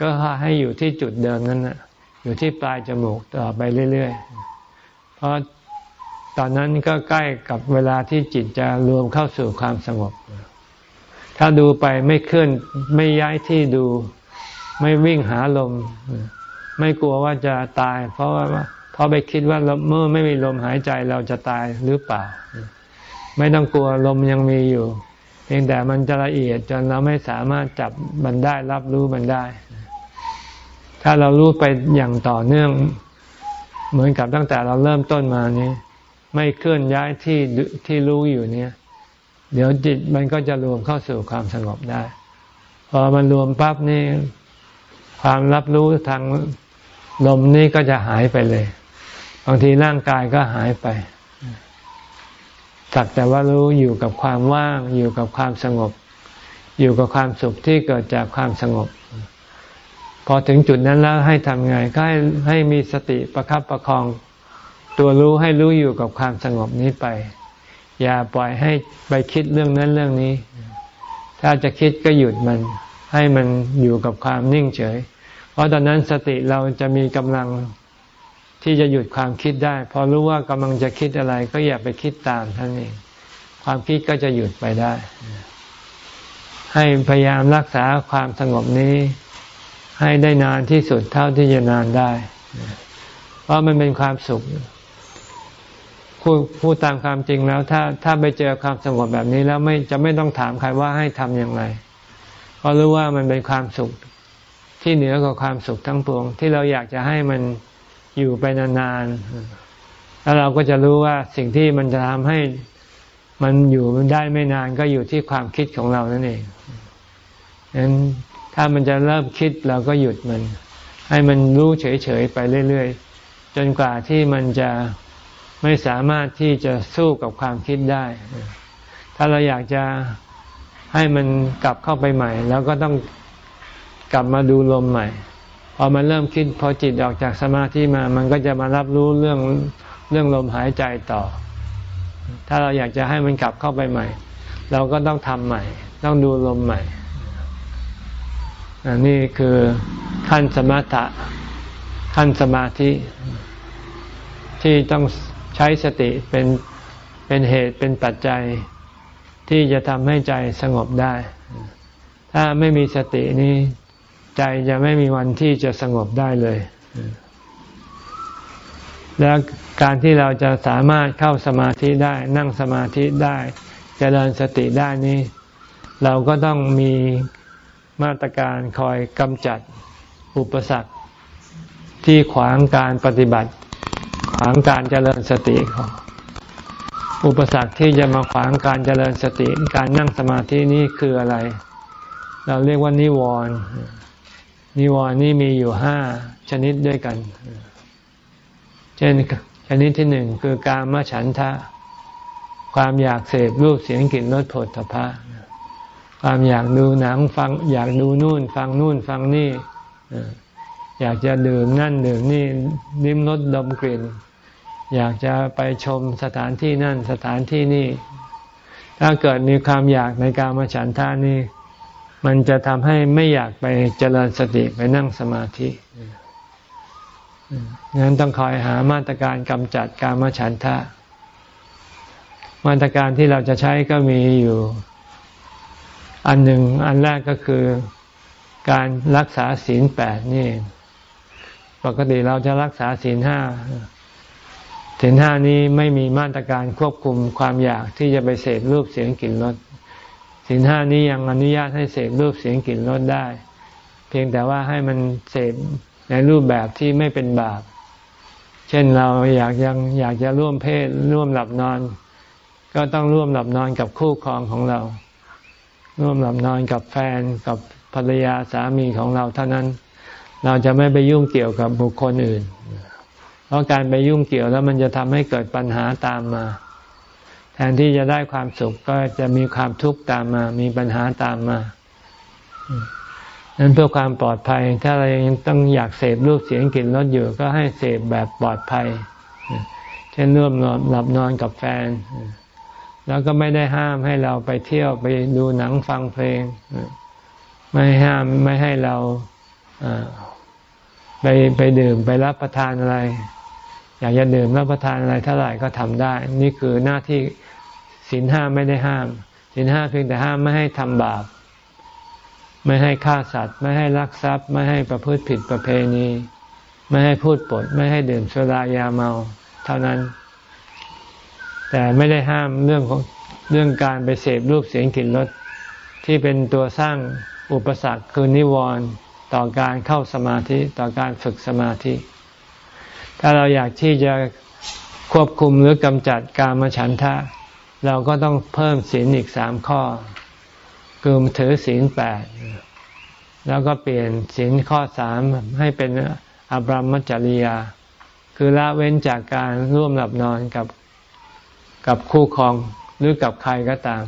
ก็ให้อยู่ที่จุดเดิมนั้นนะอยู่ที่ปลายจมูกต่อไปเรื่อยๆ เพราะตอนนั้นก็ใกล้กับเวลาที่จิตจะรวมเข้าสู่ความสงบ ถ้าดูไปไม่เคลื่อนไม่ย้ายที่ดู ไม่วิ่งหาลม ไม่กลัวว่าจะตาย เพราะว่าเพราะไปคิดว่าเมื่อไม่มีลมหายใจเราจะตายหรือเปล่า ไม่ต้องกลัวลมยังมีอยู่ เพียงแต่มันจะละเอียดจนเราไม่สามารถจับมันได้รับรู้มันได้ ถ้าเรารู้ไปอย่างต่อเนื่อง เหมือนกับตั้งแต่เราเริ่มต้นมานี้ ไม่เคลื่อนย้ายที่ที่รู้อยู่เนี่ย เดี๋ยวจิตมันก็จะรวมเข้าสู่ความสงบได้ พอมันรวมปั๊บนี่ความรับรู้ทางลมนี่ก็จะหายไปเลย บางทีร่างกายก็หายไป สักแต่ว่ารู้อยู่กับความว่าง อยู่กับความสงบ อยู่กับความสุขที่เกิดจากความสงบ พอถึงจุดนั้นแล้วให้ทำไงก็ให้ให้มีสติประครับประคอง ตัวรู้ให้รู้อยู่กับความสงบนี้ไป อย่าปล่อยให้ไปคิดเรื่องนั้นเรื่องนี้ ถ้าจะคิดก็หยุดมัน ให้มันอยู่กับความนิ่งเฉย เพราะตอนนั้นสติเราจะมีกำลัง ที่จะหยุดความคิดได้ พอรู้ว่ากำลังจะคิดอะไร ก็อย่าไปคิดตามท่านเอง ความคิดก็จะหยุดไปได้ ให้พยายามรักษาความสงบนี้ ให้ได้นานที่สุดเท่าที่จะนานได้ เพราะมันเป็นความสุขพูดพูดตามความจริงแล้ว ถ้าถ้าไปเจอความสงบแบบนี้แล้วไม่จะไม่ต้องถามใครว่าให้ทำอย่างไร เพราะรู้ว่ามันเป็นความสุขที่เหนือกว่าความสุขทั้งปวง ที่เราอยากจะให้มัน อยู่ไปนานๆ แล้วเราก็จะรู้ว่าสิ่งที่มันจะทำให้มันอยู่มันได้ไม่นานก็อยู่ที่ความคิดของเรานั่นเองฉะนั้นถ้ามันจะเริ่มคิดเราก็หยุดมัน ให้มันรู้เฉยๆไปเรื่อยๆ จนกว่าที่มันจะไม่สามารถที่จะสู้กับความคิดได้ ถ้าเราอยากจะให้มันกลับเข้าไปใหม่ แล้วก็ต้องกลับมาดูลมใหม่ อมันเริ่มคิดพอจิตออกจากสมาธิมา มันก็จะมารับรู้เรื่องเรื่องลมหายใจต่อ ถ้าเราอยากจะให้มันกลับเข้าไปใหม่ เราก็ต้องทำใหม่ ต้องดูลมใหม่นี่คือขั้นสมถะขั้นสมาธิ ที่ต้องใช้สติเป็นเป็นเหตุเป็นปัจจัยที่จะทำให้ใจสงบได้ ถ้าไม่มีสตินี้ ใจจะไม่มีวันที่จะสงบได้เลย แล้วการที่เราจะสามารถเข้าสมาธิได้ นั่งสมาธิได้จเจริญสติได้นี้ เราก็ต้องมีมาตรการคอยกำจัดอุปสรรคที่ขวางการปฏิบัติ ขวางการเจริญสติของอุปสรรคที่จะมาขวางการเจริญสติการนั่งสมาธินี้คืออะไร เราเรียกว่านิวรณ์ นิวรณ์นี่มีอยู่ห้าชนิดด้วยกัน เช่นชนิดที่หนึ่งคือการมฉันทะ ความอยากเสพรูปเสียงกลิ่นรสผลพะความอยากดูหนังฟัง อยากดูนู่น ฟังนู่นฟังนี่ อยากจะดื่มนั่นดื่มนี่ลิ้มรสดมกลิ่น อยากจะไปชมสถานที่นั่นสถานที่นี่ ถ้าเกิดมีความอยากในการมาฉันท่านี่ มันจะทำให้ไม่อยากไปเจริญสติไปนั่งสมาธิงั้นต้องคอยหามาตรการกำจัดการมฉันทะ มาตรการที่เราจะใช้ก็มีอยู่ อันหนึ่งอันแรกก็คือการรักษาศีลแปดนี่ ปกติเราจะรักษาศีลห้าศีลห้านี้ไม่มีมาตรการควบคุมความอยากที่จะไปเสพรูปเสียงกลิ่นรส ศีลห้านี้ยังอนุญาตให้เสพรูปเสียงกลิ่นรสได้ เพียงแต่ว่าให้มันเสพในรูปแบบที่ไม่เป็นบาป เช่นเราอยากยังอยากจะร่วมเพศร่วมหลับนอน ก็ต้องร่วมหลับนอนกับคู่ครองของเรา ร่วมหลับนอนกับแฟนกับภรรยาสามีของเราเท่านั้น เราจะไม่ไปยุ่งเกี่ยวกับบุคคลอื่น เพราะการไปยุ่งเกี่ยวแล้วมันจะทำให้เกิดปัญหาตามมา ทนที่จะได้ความสุขก็จะมีความทุกข์ตามมา มีปัญหาตามมานั้นเพื่อความปลอดภัย ถ้าเรายังต้องอยากเสพรูปเสียงกลิ่นรสอยู่ ก็ให้เสพแบบปลอดภัย เช่นร่วมหลับนอนกับแฟน แล้วก็ไม่ได้ห้ามให้เราไปเที่ยวไปดูหนังฟังเพลง ไม่ห้ามไม่ให้เราไปไปดื่มไปรับประทานอะไร อยากจะดื่มรับประทานอะไรเท่าไหร่ก็ทำได้ นี่คือหน้าที่ ศีลห้าไม่ได้ห้ามศีลห้าเพียงแต่ห้ามไม่ให้ทำบาป ไม่ให้ฆ่าสัตว์ ไม่ให้ลักทรัพย์ ไม่ให้ประพฤติผิดประเพณี ไม่ให้พูดปด ไม่ให้ดื่มสุรายาเมา เท่านั้น แต่ไม่ได้ห้ามเรื่องของเรื่องการไปเสพรูปเสียงกลิ่นรสที่เป็นตัวสร้างอุปสรรคคือนิวรณ์ต่อการเข้าสมาธิต่อการฝึกสมาธิ ถ้าเราอยากที่จะควบคุมหรือกำจัดการมาฉันทะ เราก็ต้องเพิ่มศีลอีกสามข้อ คือถือศีลแปดแล้วก็เปลี่ยนศีลข้อสามให้เป็นอบรมจริยา คือละเว้นจากการร่วมหลับนอนกับกับคู่ครองหรือกับใครก็ตาม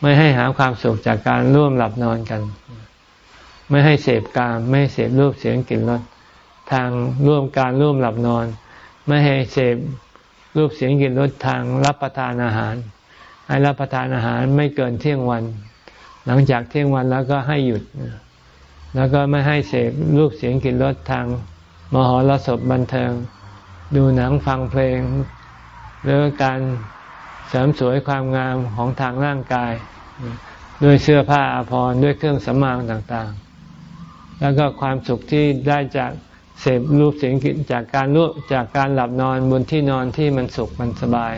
ไม่ให้หาความสุขจากการร่วมหลับนอนกัน ไม่ให้เสพกาม ไม่เสพรูปเสียงกลิ่นรสทางร่วมการร่วมหลับนอน ไม่ให้เสพ รูปเสียงกลิ่นรสทางรับประทานอาหาร ให้รับประทานอาหารไม่เกินเที่ยงวัน หลังจากเที่ยงวันแล้วก็ให้หยุด แล้วก็ไม่ให้เสพรูปเสียงกลิ่นรสทาง มหรสพบันเทิง ดูหนังฟังเพลง หรือการเสริมสวยความงามของทางร่างกาย ด้วยเสื้อผ้าอาภรณ์ด้วยเครื่องสำอางต่างๆ แล้วก็ความสุขที่ได้จาก เสพรูปเสียงกลิ่นจากการรู้จากการหลับนอนบนที่นอนที่มันสุขมันสบาย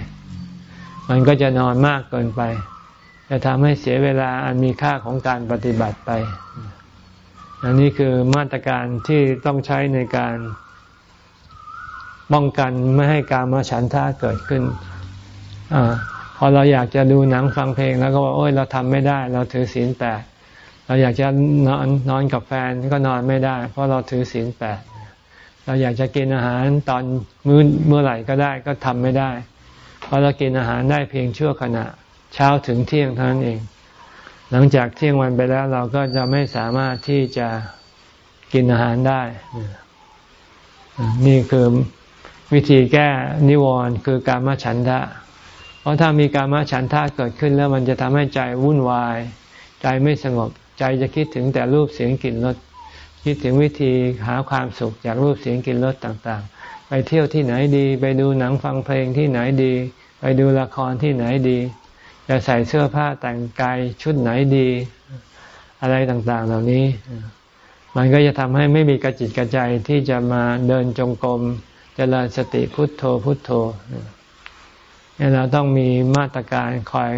มันก็จะนอนมากเกินไป จะทำให้เสียเวลาอันมีค่าของการปฏิบัติไป อันนี้คือมาตรการที่ต้องใช้ในการป้องกันไม่ให้การมาฉันท่าเกิดขึ้นอพอเราอยากจะดูหนังฟังเพลง แล้วก็ว่าโอ้ยเราทำไม่ได้ เราถือศีลแปดเราอยากจะนอนนอนกับแฟนก็นอนไม่ได้ เพราะเราถือศีลแปด เราอยากจะกินอาหารตอนมื้อเมื่อไหร่ก็ได้ก็ทำไม่ได้ เพราะเรากินอาหารได้เพียงชั่วขณะ เช้าถึงเที่ยงเท่านั้นเอง หลังจากเที่ยงวันไปแล้วเราก็จะไม่สามารถที่จะกินอาหารได้ นี่คือวิธีแก้นิวรณ์คือการมาฉันทะ เพราะถ้ามีการมาฉันทะเกิดขึ้นแล้วมันจะทำให้ใจวุ่นวาย ใจไม่สงบ ใจจะคิดถึงแต่รูปเสียงกลิ่นรส คิดถึงวิธีหาความสุขจากรูปเสียงกลิ่นรสต่างๆ ไปเที่ยวที่ไหนดี ไปดูหนังฟังเพลงที่ไหนดี ไปดูละครที่ไหนดีจะใส่เสื้อผ้าแต่งกายชุดไหนดี อะไรต่างๆ เหล่านี้ มันก็จะทำให้ไม่มีกระจิตกระใจที่จะมาเดินจงกรมเจริญสติพุทโธพุทโธเนี่ยเราต้องมีมาตรการคอย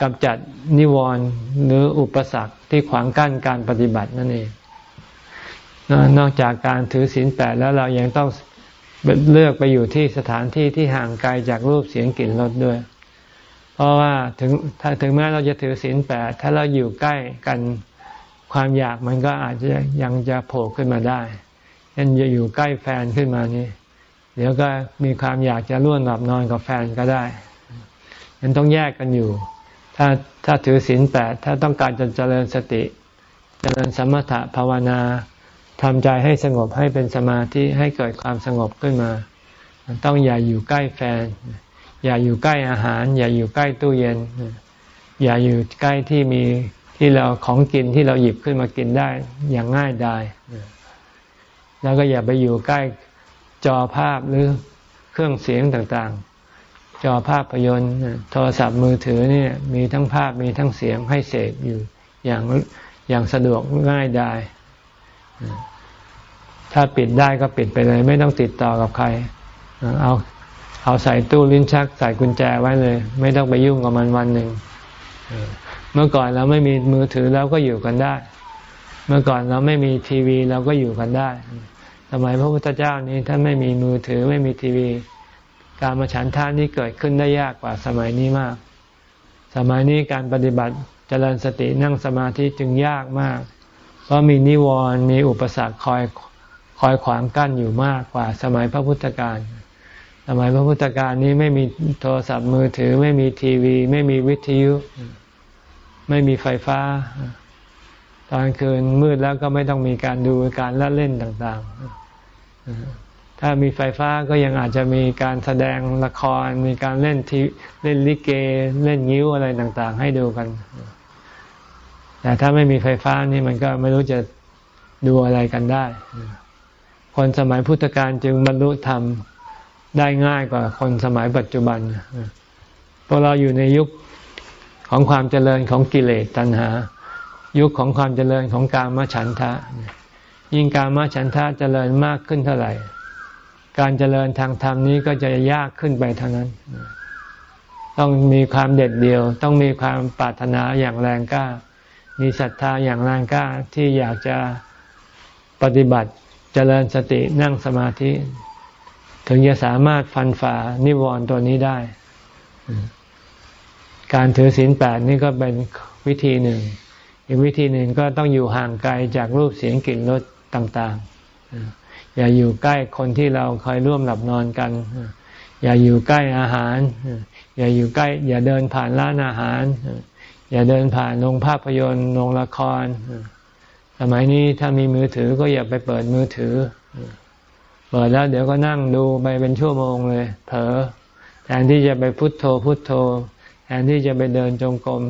กำจัดนิวรณ์หรืออุปสรรคที่ขวางกั้นการปฏิบัตินั่นเอง นอกจากการถือศีลแปดแล้วเรายังต้องเลือกไปอยู่ที่สถานที่ที่ห่างไกลจากรูปเสียงกลิ่นรสด้วย เพราะว่าถึงถ้าถึงแม้เราจะถือศีลแปดถ้าเราอยู่ใกล้กันความอยากมันก็อาจจะยังจะโผล่ขึ้นมาได้ยันจะอยู่ใกล้แฟนขึ้นมานี่ เดี๋ยวก็มีความอยากจะร่วนหลับนอนกับแฟนก็ได้ยังต้องแยกกันอยู่ ถ้าถ้าถือศีลแปดถ้าต้องการจะเจริญสติ เจริญสมถะภาวนา ทำใจให้สงบให้เป็นสมาธิให้เกิดความสงบขึ้นมา ต้องอย่าอยู่ใกล้แฟน อย่าอยู่ใกล้อาหาร อย่าอยู่ใกล้ตู้เย็น อย่าอยู่ใกล้ที่มีที่เราของกินที่เราหยิบขึ้นมากินได้อย่างง่ายดายแล้วก็อย่าไปอยู่ใกล้จอภาพหรือเครื่องเสียงต่างๆ จอภาพยนตร์โทรศัพท์มือถือเนี่ยมีทั้งภาพมีทั้งเสียงให้เสพอยู่อย่างอย่างสะดวกง่ายดาย ถ้าปิดได้ก็ปิดไปเลย ไม่ต้องติดต่อกับใคร เอาเอาใส่ตู้ลิ้นชัก ใส่กุญแจไว้เลย ไม่ต้องไปยุ่งกับมันวันหนึ่งเมื่อก่อนเราไม่มีมือถือเราก็อยู่กันได้ เมื่อก่อนเราไม่มีทีวีเราก็อยู่กันได้สมัยพระพุทธเจ้านี้ท่านไม่มีมือถือไม่มีทีวี การมาฉันท่านี้เกิดขึ้นได้ยากกว่าสมัยนี้มาก สมัยนี้การปฏิบัติเจริญสตินั่งสมาธิจึงยากมาก เพราะมีนิวรณ์มีอุปสรรคคอย คอยขวางกั้นอยู่มากกว่าสมัยพระพุทธการ สมัยพระพุทธการนี้ไม่มีโทรศัพท์มือถือ ไม่มีทีวี ไม่มีวิทยุ ไม่มีไฟฟ้า ตอนคืนมืดแล้วก็ไม่ต้องมีการดูการละเล่นต่างๆ ถ้ามีไฟฟ้าก็ยังอาจจะมีการแสดงละคร มีการเล่นทีเล่นลิเก เล่นยิ้วอะไรต่างๆ ให้ดูกัน แต่ถ้าไม่มีไฟฟ้านี่มันก็ไม่รู้จะดูอะไรกันได้ คนสมัยพุทธกาลจึงบรรลุธรรมได้ง่ายกว่าคนสมัยปัจจุบันเพราะเราอยู่ในยุคของความเจริญของกิเลสตัณหา ยุคของความเจริญของกามฉันทะ ยิ่งกามฉันทะเจริญมากขึ้นเท่าไหร่ การเจริญทางธรรมนี้ก็จะยากขึ้นไปเท่านั้น ต้องมีความเด็ดเดี่ยว ต้องมีความปรารถนาอย่างแรงกล้า มีศรัทธาอย่างแรงกล้าที่อยากจะปฏิบัติ เจริญสตินั่งสมาธิ ถึงจะสามารถฟันฝ่านิวรณ์ตัวนี้ได้ การถือศีลแปดนี่ก็เป็นวิธีหนึ่ง อีกวิธีหนึ่งก็ต้องอยู่ห่างไกลจากรูปเสียงกลิ่นรสต่าง ๆ อย่าอยู่ใกล้คนที่เราคอยร่วมหลับนอนกัน อย่าอยู่ใกล้อาหาร อย่าอยู่ใกล้ อย่าเดินผ่านร้านอาหาร อย่าเดินผ่านโรงภาพยนตร์โรงละคร สมัยนี้ถ้ามีมือถือก็อย่าไปเปิดมือถือ เปิดแล้วเดี๋ยวก็นั่งดูไปเป็นชั่วโมงเลย เผลอแทนที่จะไปพุโทโธพุโทโธ แทนที่จะไปเดินจงกรม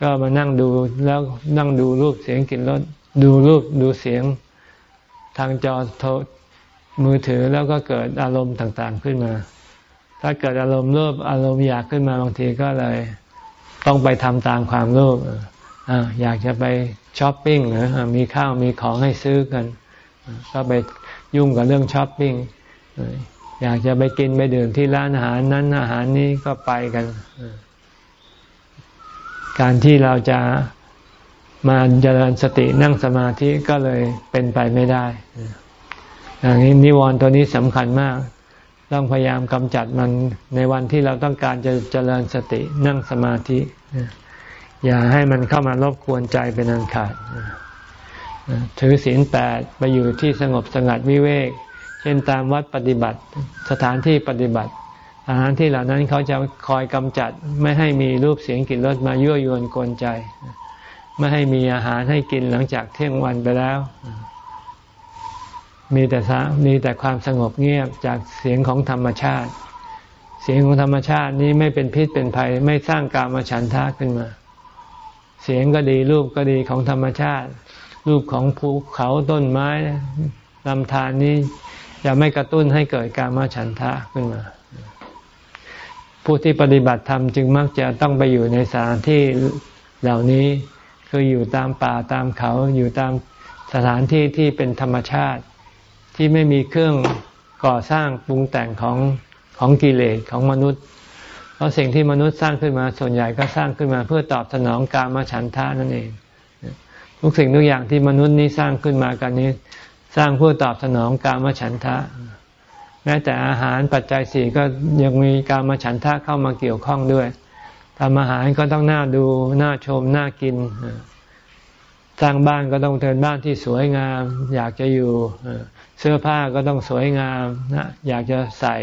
ก็มานั่งดูแล้วนั่งดูรูปเสียงกลิ่นรสดูรูปดูเสียงทางจอโทรมือถือแล้วก็เกิดอารมณ์ต่างๆขึ้นมา ถ้าเกิดอารมณ์โลภอารมณ์อยากขึ้นมาบางทีก็เลย ต้องไปทำตามความโลภอยากจะไป ช้อปปิ้งนะมีข้าวมีของให้ซื้อกัน ก็ไปยุ่งกับเรื่องช้อปปิ้งอยากจะไปกินไปดื่มที่ร้านอาหารนั้นอาหารนี้ก็ไปกัน การที่เราจะมาเจริญสตินั่งสมาธิก็เลยเป็นไปไม่ได้อย่างนี้นิวรณ์ตัวนี้สำคัญมาก ต้องพยายามกำจัดมันในวันที่เราต้องการจะเจริญสตินั่งสมาธิ อย่าให้มันเข้ามารบกวนใจเป็นอันขาด ถือศีลแปดไปอยู่ที่สงบสงัดวิเวก เช่นตามวัดปฏิบัติ สถานที่ปฏิบัติสถานที่เหล่านั้นเขาจะคอยกำจัด ไม่ให้มีรูปเสียงกลิ่นรสมายั่วยวนกวนใจ ไม่ให้มีอาหารให้กินหลังจากเที่ยงวันไปแล้ว มีแต่มีแต่ความสงบเงียบจากเสียงของธรรมชาติ เสียงของธรรมชาตินี้ไม่เป็นพิษเป็นภัย ไม่สร้างกามฉันทะขึ้นมา เสียงก็ดีรูปก็ดีของธรรมชาติ รูปของภูเขาต้นไม้ลำธารนี้จะไม่กระตุ้นให้เกิดการมาฉันทะขึ้นมา ผู้ที่ปฏิบัติธรรมจึงมักจะต้องไปอยู่ในสถานที่เหล่านี้คืออยู่ตามป่าตามเขาอยู่ตามสถานที่ที่เป็นธรรมชาติ ที่ไม่มีเครื่องก่อสร้างปรุงแต่งของของกิเลสของมนุษย์ ราะสิ่งที่มนุษย์สร้างขึ้นมาส่วนใหญ่ก็สร้างขึ้นมา เพื่อตอบสนองกามฉันทะนั่นเองทุกสิ่งทุกอย่างที่มนุษย์นี้สร้างขึ้นมากันนี้ สร้างเพื่อตอบสนองกามฉันทะแม้แต่อาหารปัจจัยสี่ก็ยังมีกามฉันทะเข้ามาเกี่ยวข้องด้วยทำอาหารก็ต้องน่าดูน่าชมน่ากินสร้างบ้านก็ต้องเทินบ้านที่สวยงาม อยากจะอยู่เสื้อผ้าก็ต้องสวยงามนะอยากจะใส่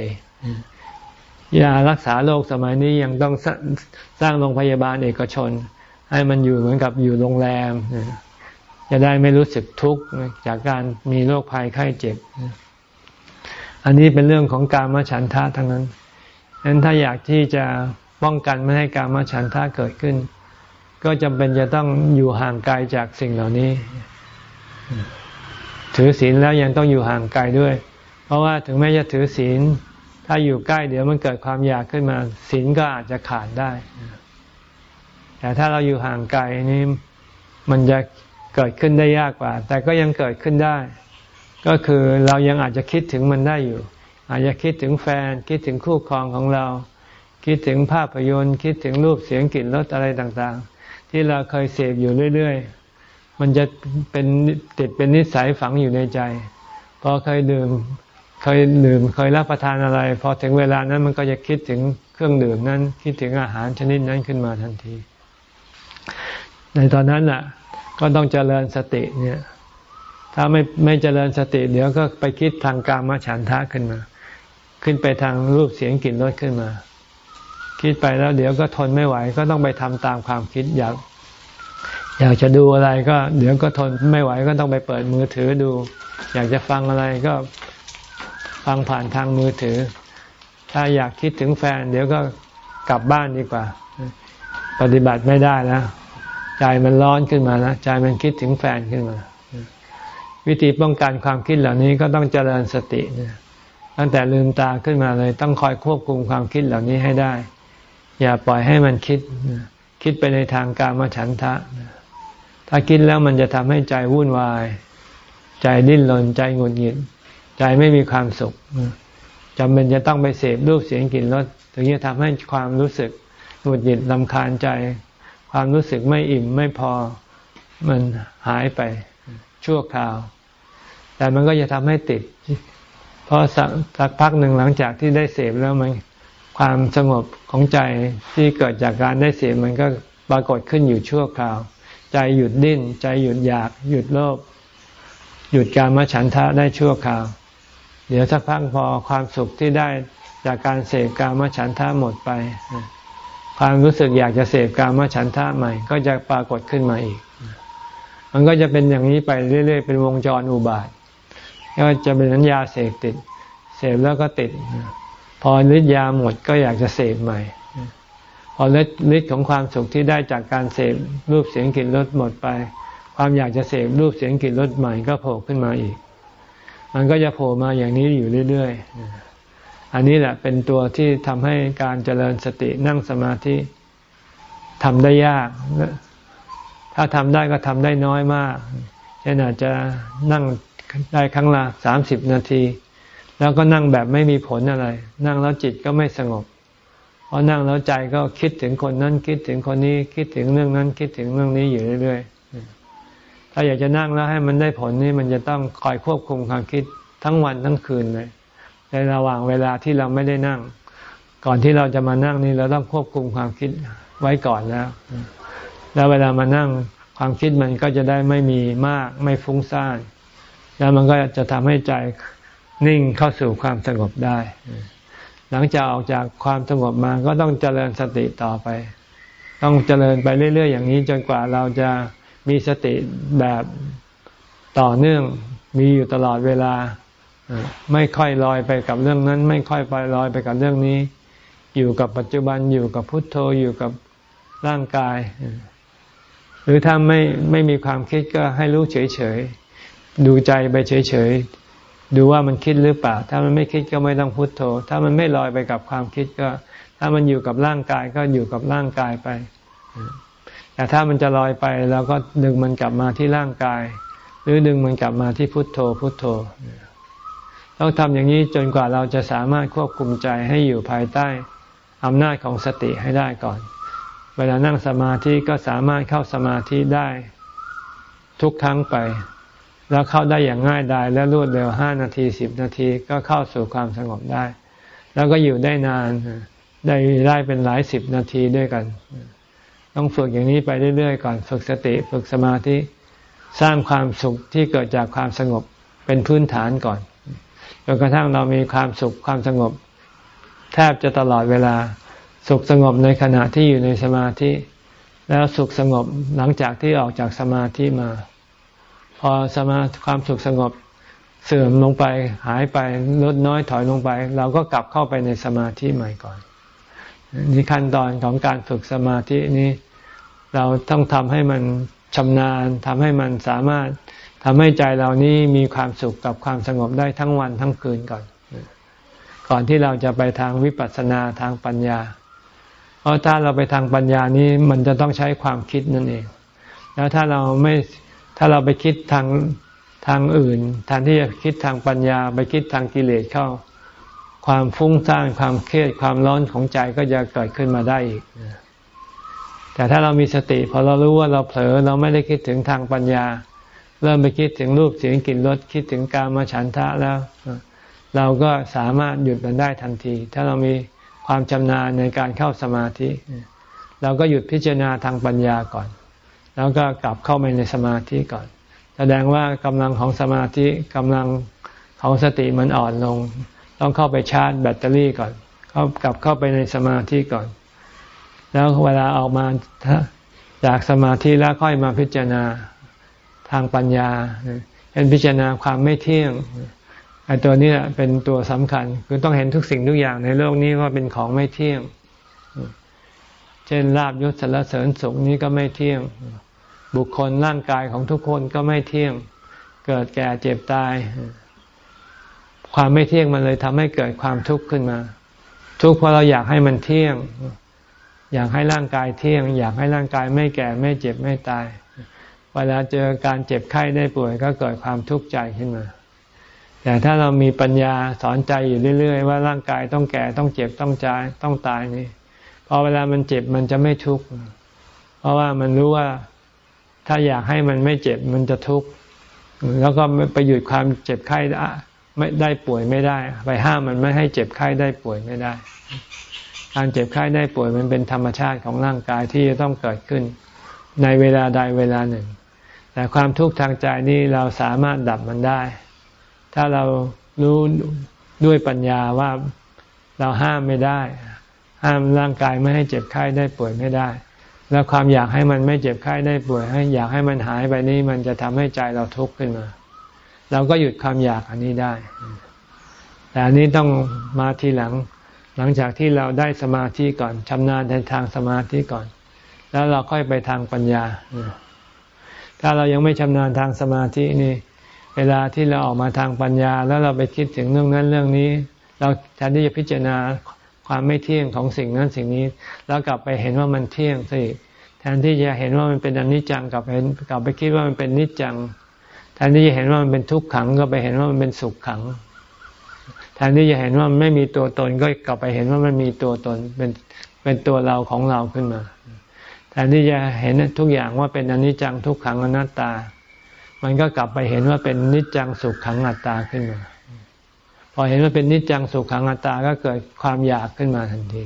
ยารักษาโรคสมัยนี้ยังต้องสร้างโรงพยาบาลเอกชน ให้มันอยู่เหมือนกับอยู่โรงแรมจะได้ไม่รู้สึกทุกข์จากการมีโรคภัยไข้เจ็บ อันนี้เป็นเรื่องของการมาฉันทะทั้งนั้นฉะนั้นถ้าอยากที่จะป้องกันไม่ให้การมาฉันทะเกิดขึ้น ก็จำเป็นจะต้องอยู่ห่างไกลจากสิ่งเหล่านี้ ถือศีลแล้วยังต้องอยู่ห่างไกลด้วย เพราะว่าถึงแม้จะถือศีล ถ้าอยู่ใกล้เดี๋ยวมันเกิดความอยากขึ้นมาศีลก็อาจจะขาดได้ แต่ถ้าเราอยู่ห่างไกลนี้มันจะเกิดขึ้นได้ยากกว่า แต่ก็ยังเกิดขึ้นได้ ก็คือเรายังอาจจะคิดถึงมันได้อยู่ อาจจะคิดถึงแฟน คิดถึงคู่ครองของเรา คิดถึงภาพยนตร์ คิดถึงรูปเสียงกลิ่นรสอะไรต่างๆ ที่เราเคยเสพอยู่เรื่อยๆ มันจะเป็นติดเป็นนิสัยฝังอยู่ในใจ พอเคยดื่ม เคยดื่มเคยรับประทานอะไรพอถึงเวลานั้นมันก็จะคิดถึงเครื่องดื่มนั้น คิดถึงอาหารชนิดนั้นขึ้นมาทันที ในตอนนั้นแหละก็ต้องเจริญสติเนี่ย ถ้าไม่ไม่เจริญสติ เดี๋ยวก็ไปคิดทางกามฉันทะขึ้นมา ขึ้นไปทางรูปเสียงกลิ่นรสขึ้นมา คิดไปแล้วเดี๋ยวก็ทนไม่ไหว ก็ต้องไปทำตามความคิดอยากอยากจะดูอะไรก็ เดี๋ยวก็ทนไม่ไหวก็ต้องไปเปิดมือถือดู อยากจะฟังอะไรก็ ฟังผ่านทางมือถือ ถ้าอยากคิดถึงแฟน เดี๋ยวก็กลับบ้านดีกว่า ปฏิบัติไม่ได้แล้วใจมันร้อนขึ้นมาแล้วใจมันคิดถึงแฟนขึ้นมา วิธีป้องกันความคิดเหล่านี้ก็ต้องเจริญสติตั้งแต่ลืมตาขึ้นมาเลย ต้องคอยควบคุมความคิดเหล่านี้ให้ได้ อย่าปล่อยให้มันคิด คิดไปในทางการมาฉันทะ ถ้าคิดแล้วมันจะทำให้ใจวุ่นวาย ใจดิ้นรนใจหงุดหงิด ใจไม่มีความสุขจำเป็นจะต้องไปเสพรูปเสียงกลิ่นรสถึงจะทำให้ความรู้สึกหงุดหงิดลำคาญใจ ความรู้สึกไม่อิ่มไม่พอมันหายไปชั่วคราว แต่มันก็จะทำให้ติดเพราะสักพักหนึ่งหลังจากที่ได้เสพแล้วมันความสงบของใจที่เกิดจากการได้เสพมันก็ปรากฏขึ้นอยู่ชั่วคราว ใจหยุดดิ้น ใจหยุดอยาก หยุดโลภหยุดการมาฉันทะได้ชั่วคราว เดี๋ยวสักพักพอความสุขที่ได้จากการเสพการมาฉันทะหมดไป ความรู้สึกอยากจะเสพกามฉันทะใหม่ ก็จะปรากฏขึ้นมาอีก มันก็จะเป็นอย่างนี้ไปเรื่อยๆ เป็นวงจรอุบาทก็จะเป็นนัญญาเสพติด เสพแล้วก็ติด พอฤทธิ์ยาหมดก็อยากจะเสพใหม่ พอฤทธิ์ของความสุขที่ได้จากการเสพรูปเสียงกลิ่นรสหมดไป ความอยากจะเสพรูปเสียงกลิ่นรสใหม่ก็โผล่ขึ้นมาอีก มันก็จะโผล่มาอย่างนี้อยู่เรื่อยๆ อันนี้แหละเป็นตัวที่ทำให้การเจริญสตินั่งสมาธิทำได้ยาก ถ้าทำได้ก็ทำได้น้อยมากเช่นอาจจะนั่งได้ครั้งละสามสิบนาที แล้วก็นั่งแบบไม่มีผลอะไร นั่งแล้วจิตก็ไม่สงบเพราะนั่งแล้วใจก็คิดถึงคนนั้นคิดถึงคนนี้คิดถึงเรื่องนั้นคิดถึงเรื่องนี้อยู่เรื่อยๆ ถ้าอยากจะนั่งแล้วให้มันได้ผลนี่มันจะต้องคอยควบคุมความคิดทั้งวันทั้งคืนเลย ในระหว่างเวลาที่เราไม่ได้นั่ง ก่อนที่เราจะมานั่งนี่เราต้องควบคุมความคิดไว้ก่อนแล้ว แล้วเวลามานั่งความคิดมันก็จะได้ไม่มีมากไม่ฟุ้งซ่าน แล้วมันก็จะทำให้ใจนิ่งเข้าสู่ความสงบได้ หลังจากออกจากความสงบมาก็ต้องเจริญสติต่อไป ต้องเจริญไปเรื่อย ๆ อย่างนี้จนกว่าเราจะ มีสติแบบต่อเนื่องมีอยู่ตลอดเวลา ไม่ค่อยลอยไปกับเรื่องนั้น ไม่ค่อยไปลอยไปกับเรื่องนี้ อยู่กับปัจจุบันอยู่กับพุทโธอยู่กับร่างกาย หรือถ้าไม่ไม่มีความคิดก็ให้รู้เฉยๆดูใจไปเฉยๆดูว่ามันคิดหรือเปล่า ถ้ามันไม่คิดก็ไม่ต้องพุทโธ ถ้ามันไม่ลอยไปกับความคิดก็ ถ้ามันอยู่กับร่างกายก็อยู่กับร่างกายไป แต่ถ้ามันจะลอยไปเราก็ดึงมันกลับมาที่ร่างกาย หรือดึงมันกลับมาที่พุทโธพุทโธ ต้องทำอย่างนี้จนกว่าเราจะสามารถควบคุมใจให้อยู่ภายใต้อำนาจของสติให้ได้ก่อน เวลานั่งสมาธิก็สามารถเข้าสมาธิได้ทุกครั้งไป แล้วเข้าได้อย่างง่ายดายและรวดเร็วห้านาทีสิบนาทีก็เข้าสู่ความสงบได้ แล้วก็อยู่ได้นานได้ได้เป็นหลายสิบนาทีด้วยกัน ต้องฝึกอย่างนี้ไปเรื่อยๆก่อนฝึกสติฝึกสมาธิสร้างความสุขที่เกิดจากความสงบเป็นพื้นฐานก่อนจนกระทั่งเรามีความสุขความสงบ แทบจะตลอดเวลา สุขสงบในขณะที่อยู่ในสมาธิ แล้วสุขสงบหลังจากที่ออกจากสมาธิมา พอสมาความสุขสงบเสื่อมลงไปหายไปลดน้อยถอยลงไป เราก็กลับเข้าไปในสมาธิใหม่ก่อน นี่ขั้นตอนของการฝึกสมาธินี้ เราต้องทำให้มันชำนาญทำให้มันสามารถทำให้ใจเรานี้มีความสุขกับความสงบได้ทั้งวันทั้งคืนก่อน ก่อนที่เราจะไปทางวิปัสสนาทางปัญญา เพราะถ้าเราไปทางปัญญานี้มันจะต้องใช้ความคิดนั่นเอง แล้วถ้าเราไม่ถ้าเราไปคิดทางทางอื่นแทนที่จะคิดทางปัญญา ไปคิดทางกิเลสเข้า ความฟุ้งซ่านความเครียดความร้อนของใจก็จะเกิดขึ้นมาได้อีก แต่ถ้าเรามีสติพอเรารู้ว่าเราเผลอเราไม่ได้คิดถึงทางปัญญา เริ่มไปคิดถึงรูปเสียงกลิ่นรสคิดถึงการมาฉันทะแล้ว เราก็สามารถหยุดมันได้ทันที ถ้าเรามีความชำนาญในการเข้าสมาธิ เราก็หยุดพิจารณาทางปัญญาก่อน แล้วก็กลับเข้าไปในสมาธิก่อน แสดงว่ากำลังของสมาธิกำลังของสติมันอ่อนลง ต้องเข้าไปชาร์จแบตเตอรี่ก่อนเข้ากลับเข้าไปในสมาธิก่อน แล้วเวลาออกมาจากสมาธิแล้วค่อยมาพิจารณาทางปัญญาเป็นพิจารณาความไม่เที่ยงไอ้ตัวนี้เป็นตัวสำคัญ คือต้องเห็นทุกสิ่งทุกอย่างในโลกนี้ว่าเป็นของไม่เที่ยง เช่นลาบยศสารเสริญสุขนี้ก็ไม่เที่ยง บุคคลร่างกายของทุกคนก็ไม่เที่ยง เกิดแก่เจ็บตาย ความไม่เที่ยงมันเลยทำให้เกิดความทุกข์ขึ้นมา ทุกข์เพราะเราอยากให้มันเที่ยง อยากให้ร่างกายเที่ยง อยากให้ร่างกายไม่แก่ไม่เจ็บไม่ตาย เวลาเจอการเจ็บไข้ได้ป่วยก็เกิดความทุกข์ใจขึ้นมา แต่ถ้าเรามีปัญญาสอนใจอยู่เรื่อย ๆ ว่าร่างกายต้องแก่ต้องเจ็บต้องตายต้องตายนี่พอเวลามันเจ็บมันจะไม่ทุกข์เพราะว่ามันรู้ว่าถ้าอยากให้มันไม่เจ็บมันจะทุกข์แล้วก็ไปหยุดความเจ็บไข้ ไม่ได้ป่วยไม่ได้ ไปห้ามมันไม่ให้เจ็บไข้ได้ป่วยไม่ได้ การเจ็บไข้ได้ป่วยมันเป็นธรรมชาติของร่างกายที่จะต้องเกิดขึ้น ในเวลาใดเวลาหนึ่ง แต่ความทุกข์ทางใจนี้เราสามารถดับมันได้ ถ้าเรารู้ด้วยปัญญาว่าเราห้ามไม่ได้ ห้ามร่างกายไม่ให้เจ็บไข้ได้ป่วยไม่ได้ แล้วความอยากให้มันไม่เจ็บไข้ได้ป่วย ให้อยากให้มันหายไปนี้มันจะทำให้ใจเราทุกข์ขึ้นมา เราก็หยุดความอยากอันนี้ได้ แต่อันนี้ต้องมาทีหลัง หลังจากที่เราได้สมาธิก่อนชำนาญในทางสมาธิก่อน แล้วเราค่อยไปทางปัญญา ถ้าเรายังไม่ชำนาญทางสมาธินี่ เวลาที่เราออกมาทางปัญญา แล้วเราไปคิดถึงเรื่องนั้นเรื่องนี้ เราแทนที่จะพิจารณาความไม่เที่ยงของสิ่งนั้นสิ่งนี้ แล้วกลับไปเห็นว่ามันเที่ยงสิแทนที่จะเห็นว่ามันเป็นอนิจจังกลับเห็นกลับไปคิดว่ามันเป็นนิจจัง แทนที่จะเห็นว่ามันเป็นทุกขังก็ไปเห็นว่ามันเป็นสุขขัง แทนที่จะเห็นว่ามันไม่มีตัวตนก็กลับไปเห็นว่ามันมีตัวตนเป็นเป็นตัวเราของเราขึ้นมา แทนที่จะเห็นทุกอย่างว่าเป็นอนิจจังทุกขังอนัตตา มันก็กลับไปเห็นว่าเป็นนิจจังสุขขังอัตตาขึ้นมา พอเห็นว่าเป็นนิจจังสุขขังอัตตาก็เกิดความอยากขึ้นมาทันที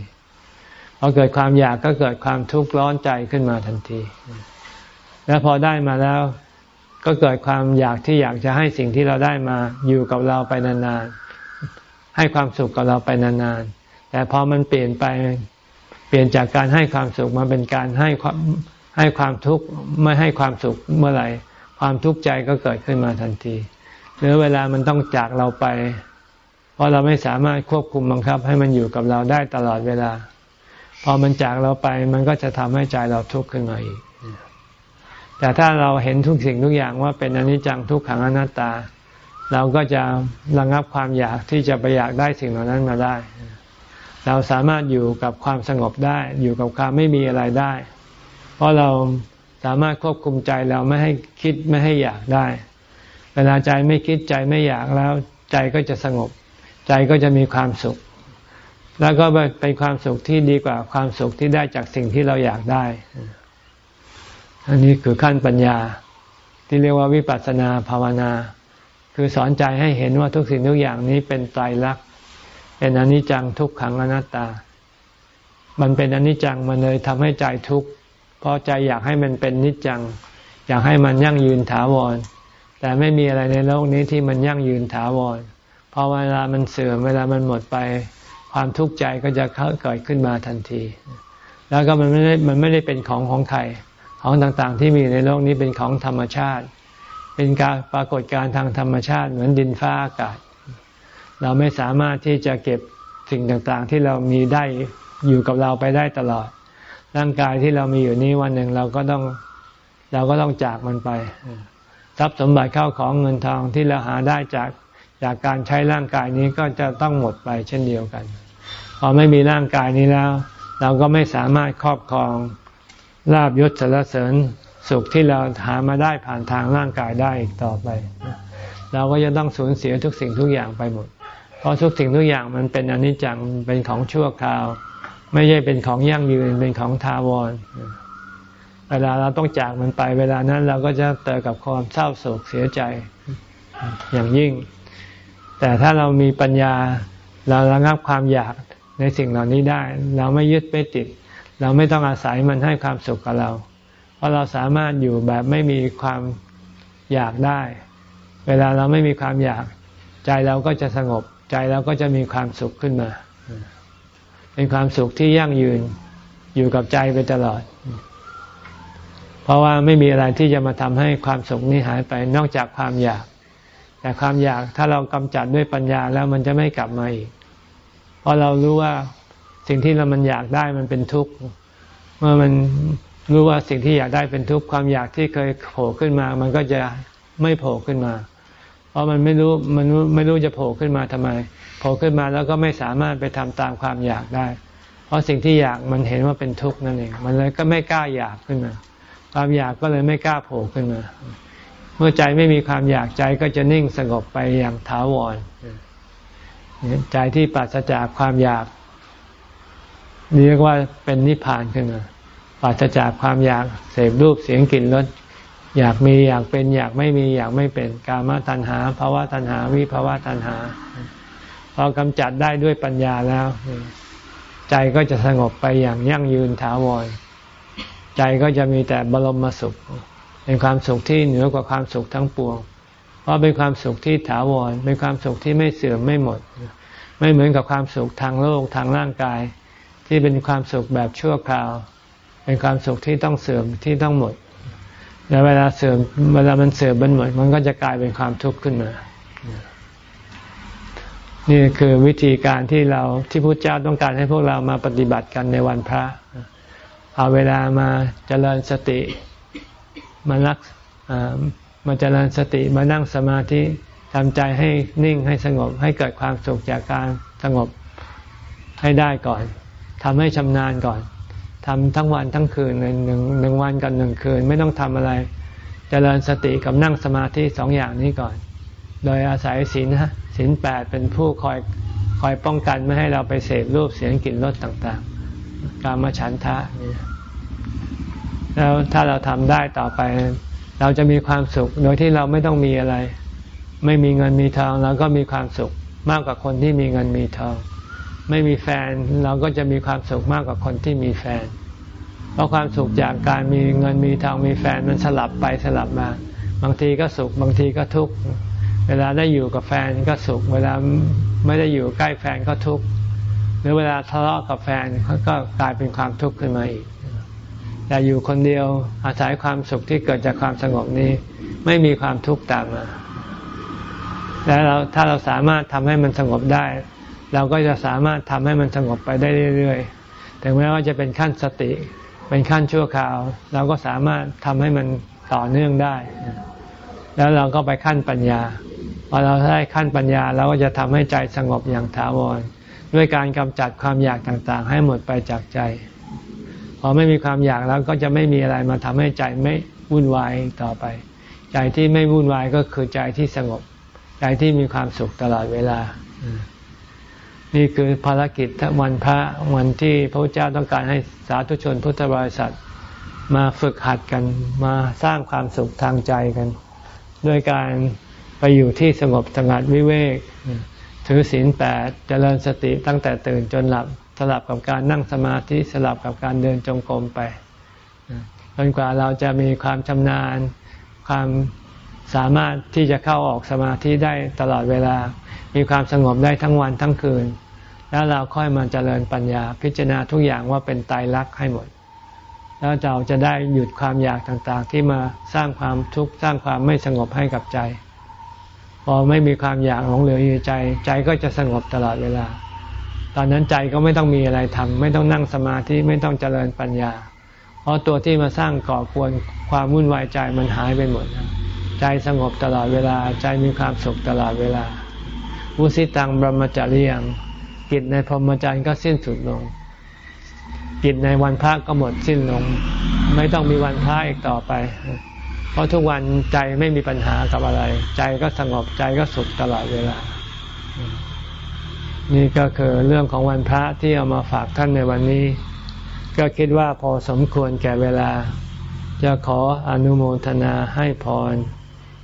พอเกิดความอยากก็เกิดความทุกข์ร้อนใจขึ้นมาทันที แล้วพอได้มาแล้ว ก็เกิดความอยากที่อยากจะให้สิ่งที่เราได้มาอยู่กับเราไปนานๆ ให้ความสุขกับเราไปนานๆ แต่พอมันเปลี่ยนไปเปลี่ยนจากการให้ความสุขมาเป็นการให้ความให้ความทุกข์ไม่ให้ความสุขเมื่อไหร่ ความทุกข์ใจก็เกิดขึ้นมาทันที หรือเวลามันต้องจากเราไป เพราะเราไม่สามารถควบคุมบังคับ ให้มันอยู่กับเราได้ตลอดเวลา พอมันจากเราไปมันก็จะทำให้ใจเราทุกข์ขึ้นมาอีก แต่ถ้าเราเห็นทุกสิ่งทุกอย่างว่าเป็นอนิจจังทุกขังอนัตตา เราก็จะระงับความอยากที่จะไปอยากได้สิ่งเหล่านั้นมาได้ เราสามารถอยู่กับความสงบได้ อยู่กับความไม่มีอะไรได้ เพราะเราสามารถควบคุมใจเราไม่ให้คิดไม่ให้อยากได้ เวลาใจไม่คิดใจไม่อยากแล้วใจก็จะสงบ ใจก็จะมีความสุข แล้วก็เป็นความสุขที่ดีกว่าความสุขที่ได้จากสิ่งที่เราอยากได้ อันนี้คือขั้นปัญญาที่เรียกว่าวิปัสสนาภาวนา คือสอนใจให้เห็นว่าทุกสิ่งทุกอย่างนี้เป็นไตรลักษณ์เป็นอนิจจังทุกขังอนัตตา มันเป็นอนิจจังมันเลยทำให้ใจทุกข์เพราะใจอยากให้มันเป็นนิจจัง อยากให้มันยั่งยืนถาวร แต่ไม่มีอะไรในโลกนี้ที่มันยั่งยืนถาวรพอเวลามันเสื่อมเวลามันหมดไป ความทุกข์ใจก็จะเกิดขึ้นมาทันที แล้วก็มันไม่ได้มันไม่ได้เป็นของของใคร ของต่างๆ ที่มีในโลกนี้เป็นของธรรมชาติ เป็นการปรากฏการทางธรรมชาติเหมือนดินฟ้าอากาศ เราไม่สามารถที่จะเก็บสิ่งต่างๆ ที่เรามีได้อยู่กับเราไปได้ตลอด ร่างกายที่เรามีอยู่นี้วันหนึ่งเราก็ต้องเราก็ต้องจากมันไป ทรัพย์สมบัติเข้าของเงินทองที่เราหาได้จากจากการใช้ร่างกายนี้ก็จะต้องหมดไปเช่นเดียวกัน พอไม่มีร่างกายนี้แล้ว เราก็ไม่สามารถครอบครอง ลาบยศสารเสริญสุขที่เราหามาได้ผ่านทางร่างกายได้อีกต่อไป เราก็จะต้องสูญเสียทุกสิ่งทุกอย่างไปหมด เพราะทุกสิ่งทุกอย่างมันเป็นอนิจจังเป็นของชั่วคราว ไม่ใช่เป็นของยั่งยืนเป็นของทาวร เวลาเราต้องจากมันไป เวลานั้นเราก็จะเจอกับความเศร้าโศกเสียใจอย่างยิ่ง แต่ถ้าเรามีปัญญาเราระงับความอยากในสิ่งเหล่านี้ได้ เราไม่ยึดไม่ติด เราไม่ต้องอาศัยมันให้ความสุขกับเรา เพราะเราสามารถอยู่แบบไม่มีความอยากได้ เวลาเราไม่มีความอยาก ใจเราก็จะสงบ ใจเราก็จะมีความสุขขึ้นมา เป็นความสุขที่ยั่งยืนอยู่กับใจไปตลอด เพราะว่าไม่มีอะไรที่จะมาทำให้ความสุขนี้หายไปนอกจากความอยาก แต่ความอยากถ้าเรากำจัดด้วยปัญญาแล้วมันจะไม่กลับมาอีก เพราะเรารู้ว่า สิ่งที่เรามันอยากได้มันเป็นทุกข์เมื่อมันรู้ว่าสิ่งที่อยากได้เป็นทุกข์ความอยากที่เคยโผล่ขึ้นมา มันก็จะไม่โผล่ขึ้นมา เพราะมันไม่รู้มันไม่รู้จะโผล่ขึ้นมาทำไมโผล่ขึ้นมาแล้วก็ไม่สามารถไปทำตามความอยากได้ เพราะสิ่งที่อยากมันเห็นว่าเป็นทุกข์นั่นเองมันเลยก็ไม่กล้าอยากขึ้นมา ความอยากก็เลยไม่กล้าโผล่ขึ้นมา เมื่อใจไม่มีความอยากใจก็จะนิ่งสงบไปอย่างถาวรใจที่ปราศจากความอยาก เรียกว่าเป็นนิพพานขึ้นมาปราศจากความอยากเสพรูปเสียงกลิ่นรสอยากมีอยากเป็นอยากไม่มีอยากไม่เป็นกามตัณหาภาวะตัณหาวิภาวะตัณหาพอกำจัดได้ด้วยปัญญาแล้ว ใจก็จะสงบไปอย่างยั่งยืนถาวรใจก็จะมีแต่บรมสุข เป็นความสุขที่เหนือกว่าความสุขทั้งปวง เพราะเป็นความสุขที่ถาวรเป็นความสุขที่ไม่เสื่อมไม่หมด ไม่เหมือนกับความสุขทางโลกทางร่างกาย ที่เป็นความสุขแบบชั่วคราว เป็นความสุขที่ต้องเสื่อมที่ต้องหมด แล้วเวลาเสื่อมเวลามันเสื่อมมันหมด มันก็จะกลายเป็นความทุกข์ขึ้นมา นี่คือวิธีการที่เราที่พระเจ้าต้องการให้พวกเรามาปฏิบัติกันในวันพระ เอาเวลามาเจริญสติมานักมาเจริญสติมานั่งสมาธิทำใจให้นิ่งให้สงบให้เกิดความสุขจากการสงบให้ได้ก่อน ทำให้ชำนาญก่อนทำทั้งวันทั้งคืนหนึ่งหนึ่งวันกับหนึ่งคืนไม่ต้องทำอะไรจเจริญสติกับนั่งสมาธิสองอย่างนี้ก่อน โดยอาศัยศีลฮะศีลแปดเป็นผู้คอยคอยป้องกันไม่ให้เราไปเสพรูปเสียงกลิ่นรสต่างๆ การมาฉันทะนี่แล้วถ้าเราทำได้ต่อไป เราจะมีความสุขโดยที่เราไม่ต้องมีอะไร ไม่มีเงินมีทองเราก็มีความสุขมากกว่าคนที่มีเงินมีทอง ไม่มีแฟนเราก็จะมีความสุขมากกว่าคนที่มีแฟน เพราะความสุขจากการมีเงินมีทองมีแฟนมันสลับไปสลับมา บางทีก็สุขบางทีก็ทุกข์เวลาได้อยู่กับแฟนก็สุข เวลาไม่ได้อยู่ใกล้แฟนก็ทุกข์หรือเวลาทะเลาะกับแฟนก็กลายเป็นความทุกข์ขึ้นมาอีกแต่อยู่คนเดียวอาศัยความสุขที่เกิดจากความสงบนี้ ไม่มีความทุกข์ตามมา แล้วเราถ้าเราสามารถทำให้มันสงบได้ เราก็จะสามารถทำให้มันสงบไปได้เรื่อยๆ ถึงแม้ว่าจะเป็นขั้นสติ เป็นขั้นชั่วคราว เราก็สามารถทำให้มันต่อเนื่องได้ แล้วเราก็ไปขั้นปัญญา พอเราได้ขั้นปัญญาเราก็จะทำให้ใจสงบอย่างถาวร ด้วยการกำจัดความอยากต่างๆ ให้หมดไปจากใจ พอไม่มีความอยากแล้วก็จะไม่มีอะไรมาทำให้ใจไม่วุ่นวายต่อไป ใจที่ไม่วุ่นวายก็คือใจที่สงบ ใจใจที่มีความสุขตลอดเวลา นี่คือภารกิจวันพระวันที่พระเจ้าต้องการให้สาธุชนพุทธบริษัทมาฝึกหัดกันมาสร้างความสุขทางใจกัน ด้วยการไปอยู่ที่สงบสงัดวิเวก ถือศีลแปดเจริญสติตั้งแต่ตื่นจนหลับสลับกับการนั่งสมาธิสลับกับการเดินจงกรมไปจนกว่าเราจะมีความชำนาญ ความสามารถที่จะเข้าออกสมาธิได้ตลอดเวลา มีความสงบได้ทั้งวันทั้งคืน แล้วเราค่อยมาเจริญปัญญาพิจารณาทุกอย่างว่าเป็นตายรักให้หมด แล้วเราจะได้หยุดความอยากต่างๆ ที่มาสร้างความทุกข์สร้างความไม่สงบให้กับใจ พอไม่มีความอยากหลงเหลืออยู่ใจ ใจก็จะสงบตลอดเวลา ตอนนั้นใจก็ไม่ต้องมีอะไรทำไม่ต้องนั่งสมาธิไม่ต้องเจริญปัญญา เพราะตัวที่มาสร้างก่อกวนความวุ่นวายใจมันหายไปหมดใจสงบตลอดเวลาใจมีความสุขตลอดเวลาวุสิตังบรมจารียัง กิจในพรหมจรรย์ก็สิ้นสุดลง กิจในวันพระก็หมดสิ้นลง ไม่ต้องมีวันพระอีกต่อไป เพราะทุกวันใจไม่มีปัญหากับอะไร ใจก็สงบใจก็สุขตลอดเวลา นี่ก็คือเรื่องของวันพระที่เอามาฝากท่านในวันนี้ ก็คิดว่าพอสมควรแก่เวลา จะขออนุโมทนาให้พร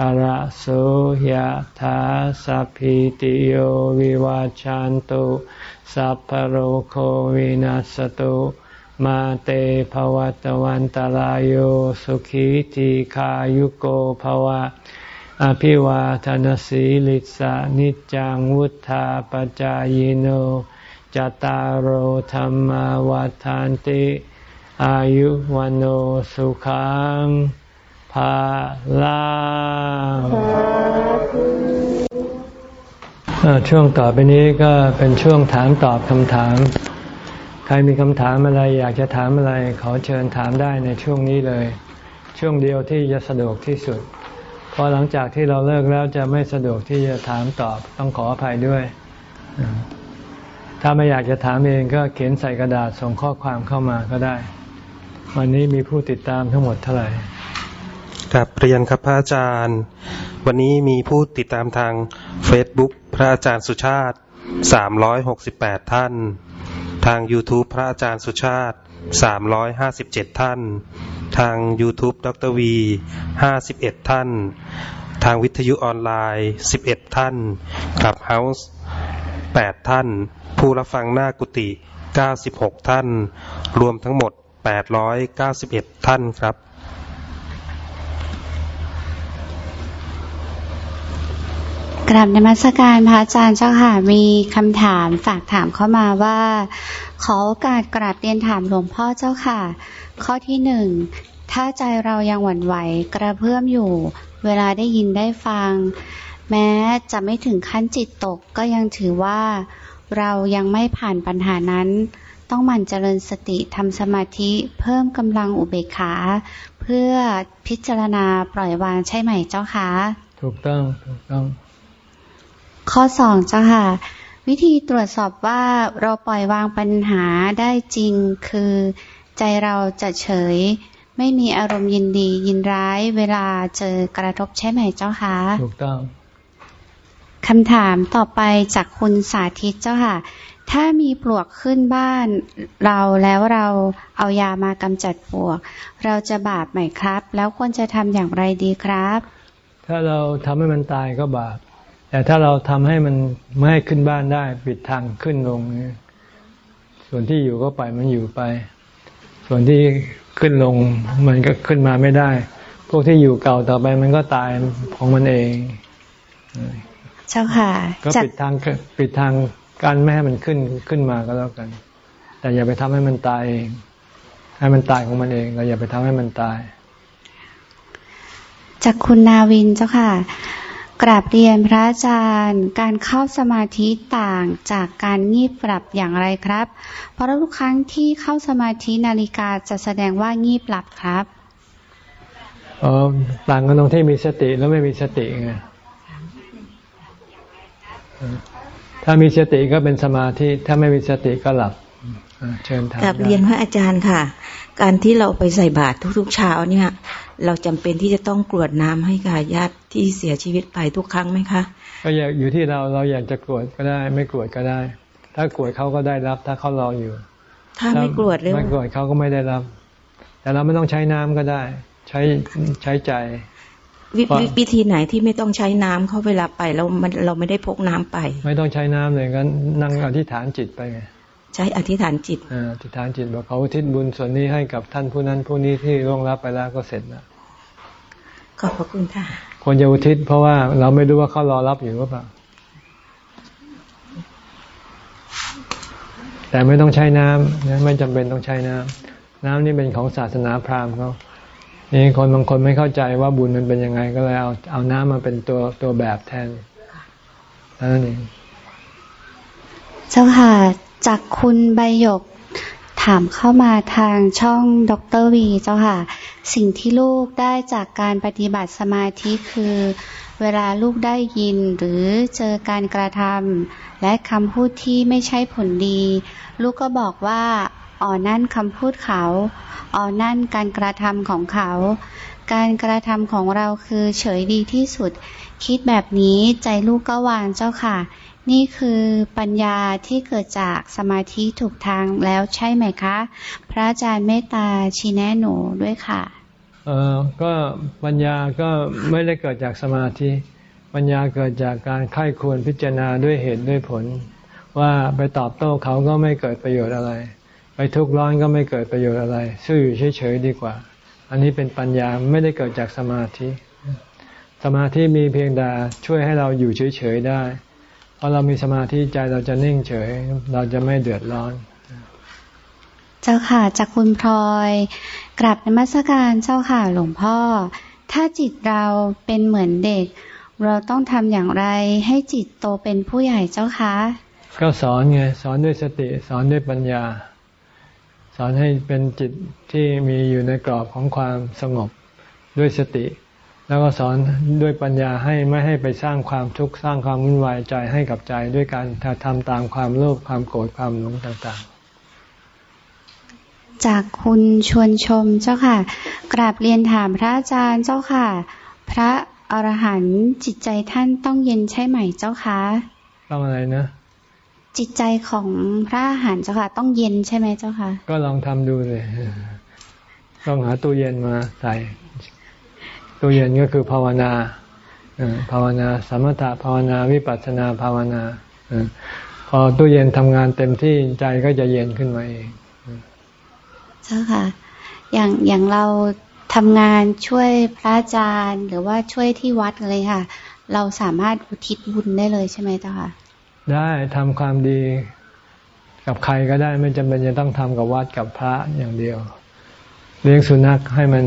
อระโสยธาสัพพิติโยวิวาจันตุสัพพโรโควินัสตุมาเตภวัตวันตารโยสุขีติขายุโกภวะ อภิวาทนสีลิสานิจังวุธาปจายโนจตารโหธรรมวาทานติ อายุวันโอสุขัง ภาลาช่วงต่อไปนี้ก็เป็นช่วงถามตอบคำถาม ใครมีคำถามอะไรอยากจะถามอะไร ขอเชิญถามได้ในช่วงนี้เลย ช่วงเดียวที่จะสะดวกที่สุดพอหลังจากที่เราเลิกแล้วจะไม่สะดวกที่จะถามตอบต้องขออภัยด้วย ถ้าไม่อยากจะถามเองก็เขียนใส่กระดาษส่งข้อความเข้ามาก็ได้ วันนี้มีผู้ติดตามทั้งหมดเท่าไหร่ กับเรียนครับพระอาจารย์ วันนี้มีผู้ติดตามทาง Facebook พระอาจารย์สุชาติ 368 ท่าน ทาง YouTube พระอาจารย์สุชาติ 357 ท่าน ทาง YouTube ดรวี 51 ท่าน ทางวิทยุออนไลน์ 11 ท่านขับเฮาส์8 ท่าน ผู้รับฟังหน้ากุฏิ96 ท่าน รวมทั้งหมด 891 ท่านครับ กราบนมัสการพระอาจารย์เจ้าค่ะ มีคำถามฝากถามเข้ามาว่า ขอโอกาสกราบเรียนถามหลวงพ่อเจ้าค่ะ ข้อที่หนึ่งถ้าใจเรายังหวั่นไหวกระเพื่อมอยู่ เวลาได้ยินได้ฟัง แม้จะไม่ถึงขั้นจิตตกก็ยังถือว่าเรายังไม่ผ่านปัญหานั้น ต้องหมั่นเจริญสติทำสมาธิเพิ่มกำลังอุเบกขา เพื่อพิจารณาปล่อยวางใช่ไหมเจ้าคะถูกต้องถูกต้อง ข้อสองเจ้าค่ะ วิธีตรวจสอบว่าเราปล่อยวางปัญหาได้จริงคือใจเราจะเฉย ไม่มีอารมณ์ยินดียินร้ายเวลาเจอกระทบใช่ไหมเจ้าคะถูกต้องคำถามต่อไปจากคุณสาธิตเจ้าค่ะ ถ้ามีปลวกขึ้นบ้านเราแล้วเราเอายามากำจัดปลวก เราจะบาปไหมครับ แล้วควรจะทำอย่างไรดีครับ ถ้าเราทำให้มันตายก็บาป แต่ถ้าเราทำให้มันไม่ให้ขึ้นบ้านได้ ปิดทางขึ้นลง ส่วนที่อยู่ก็ปล่อยมันอยู่ไป ส่วนที่ขึ้นลงมันก็ขึ้นมาไม่ได้ พวกที่อยู่เก่าต่อไปมันก็ตายของมันเอง เจ้าค่ะ ก็ปิดทางปิดทางการไม่ให้มันขึ้นขึ้นมาก็แล้วกัน แต่อย่าไปทำให้มันตายเอง ให้มันตายของมันเอง เราอย่าไปทำให้มันตาย จากคุณนาวินเจ้าค่ะ กราบเรียนพระอาจารย์ การเข้าสมาธิต่างจากการงีบหลับอย่างไรครับ เพราะทุกครั้งที่เข้าสมาธินาฬิกาจะแสดงว่างีบหลับครับอ๋อต่างกันตรงที่มีสติแล้วไม่มีสติไงถ้ามีสติก็เป็นสมาธิ ถ้าไม่มีสติก็หลับเชิญถามกับเรียนพระอาจารย์ค่ะ การที่เราไปใส่บาตรทุกๆเช้าเนี่ย เราจำเป็นที่จะต้องกรวดน้ำให้กับญาติที่เสียชีวิตไปทุกครั้งไหมคะ ก็อยากอยู่ที่เราเราอยากจะกรวดก็ได้ ไม่กรวดก็ได้ ถ้ากรวดเขาก็ได้รับ ถ้าเขารออยู่ ถ้าไม่กรวดเลยไม่กรวดเขาก็ไม่ได้รับ แต่เราไม่ต้องใช้น้ำก็ได้ ใช้ใช้ใจวิธีไหนที่ไม่ต้องใช้น้ำเข้าเวลาไปเรามันเราไม่ได้พกน้ำไป ไม่ต้องใช้น้ำเลยก็นั่งอธิษฐานจิตไปไง ใช้อธิษฐานจิตอธิษฐานจิตบอกเขาทิศบุญส่วนนี้ให้กับท่านผู้นั้นผู้นี้ที่ร่วงรับไปแล้วก็เสร็จแล้วขอบพระคุณค่ะควรจะอุทิศเพราะว่าเราไม่รู้ว่าเขารอรับอยู่หรือเปล่า แต่ไม่ต้องใช้น้ำนะไม่จำเป็นต้องใช้น้ำน้ำนี่เป็นของศาสนาพราหมณ์เขานี่คนบางคนไม่เข้าใจว่าบุญมันเป็นยังไงก็เลยเอาเอาน้ำมาเป็นตัวตัวแบบแทนนั่นเองเจ้าค่ะ จากคุณใบหยกถามเข้ามาทางช่องดรวีเจ้าค่ะ สิ่งที่ลูกได้จากการปฏิบัติสมาธิคือ เวลาลูกได้ยินหรือเจอการกระทำและคำพูดที่ไม่ใช่ผลดี ลูกก็บอกว่าอ๋อนั่นคำพูดเขาอ๋อนั่นการกระทำของเขา การกระทำของเราคือเฉยดีที่สุด คิดแบบนี้ใจลูกก็วางเจ้าค่ะ นี่คือปัญญาที่เกิดจากสมาธิถูกทางแล้วใช่ไหมคะ พระอาจารย์เมตตาชี้แนะหนูด้วยค่ะเออก็ปัญญาก็ไม่ได้เกิดจากสมาธิ ปัญญาเกิดจากการไข้ควรพิจารณาด้วยเหตุด้วยผล ว่าไปตอบโต้เขาก็ไม่เกิดประโยชน์อะไร ไปทุกข์ร้อนก็ไม่เกิดประโยชน์อะไรซื่อยู่เฉยๆดีกว่า อันนี้เป็นปัญญาไม่ได้เกิดจากสมาธิ สมาธิมีเพียงแต่ช่วยให้เราอยู่เฉยๆได้ พอเรามีสมาธิใจเราจะนิ่งเฉย เราจะไม่เดือดร้อน เจ้าค่ะจากคุณพลอยกลับนมัสการเจ้าค่ะหลวงพ่อ ถ้าจิตเราเป็นเหมือนเด็ก เราต้องทำอย่างไรให้จิตโตเป็นผู้ใหญ่เจ้าคะก็สอนไงสอนด้วยสติสอนด้วยปัญญา สอนให้เป็นจิตที่มีอยู่ในกรอบของความสงบด้วยสติ แล้วก็สอนด้วยปัญญาให้ไม่ให้ไปสร้างความทุกข์สร้างความวุ่นวายใจให้กับใจด้วยการทำตามความโลภความโกรธความหลงต่างๆ จากคุณชวนชมเจ้าค่ะ กราบเรียนถามพระอาจารย์เจ้าค่ะ พระอรหันต์จิตใจท่านต้องเย็นใช่ไหมเจ้าคะต้องอะไรนะ จิตใจของพระอาหารเจ้าค่ะ ต้องเย็นใช่ไหมเจ้าค่ะ ก็ลองทำดูเลยต้องหาตู้เย็นมาใส่ ตู้เย็นก็คือภาวนาภาวนาสมถะภาวนาวิปัสสนาภาวนาพอตู้เย็นทำงานเต็มที่ใจก็จะเย็นขึ้นมาเองเจ้าค่ะ อย่างอย่างเราทำงานช่วยพระอาจารย์ หรือว่าช่วยที่วัดเลยค่ะ เราสามารถอุทิศบุญได้เลยใช่ไหมเจ้าค่ะ ได้ทำความดีกับใครก็ได้ไม่จำเป็นจะต้องทำกับวัดกับพระอย่างเดียว เลี้ยงสุนัขให้มัน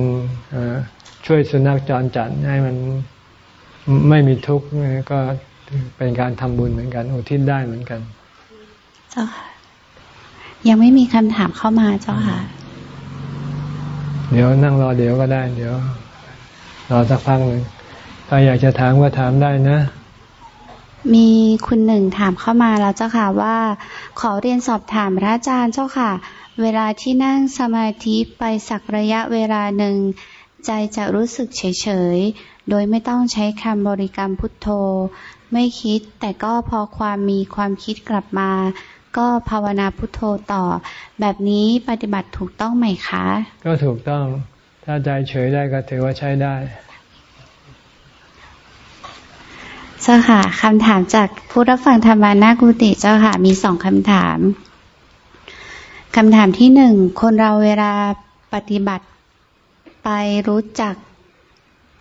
ช่วยสุนัขจรจัดให้มันไม่มีทุกข์ก็เป็นการทำบุญเหมือนกัน อุทิศได้เหมือนกัน เจ้าค่ะ ยังไม่มีคำถามเข้ามาเจ้าค่ะ เดี๋ยวนั่งรอเดี๋ยวก็ได้ เดี๋ยว รอสักพักหนึ่งถ้าอยากจะถามก็ถามได้นะมีคุณหนึ่งถามเข้ามาแล้วเจ้าค่ะว่า ขอเรียนสอบถามพระอาจารย์เจ้าค่ะ เวลาที่นั่งสมาธิไปสักระยะเวลาหนึ่ง ใจจะรู้สึกเฉยๆ โดยไม่ต้องใช้คำบริกรรมพุทโธ ไม่คิด แต่ก็พอความมีความคิดกลับมา ก็ภาวนาพุทโธต่อ แบบนี้ปฏิบัติถูกต้องไหมคะ ก็ถูกต้อง ถ้าใจเฉยได้ก็ถือว่าใช้ได้เจ้าค่ะคำถามจากผู้รับฟังธรรมานากุติเจ้าค่ะ มีสองคำถามคำถามที่หนึ่ง คนเราเวลาปฏิบัติ ไปรู้จัก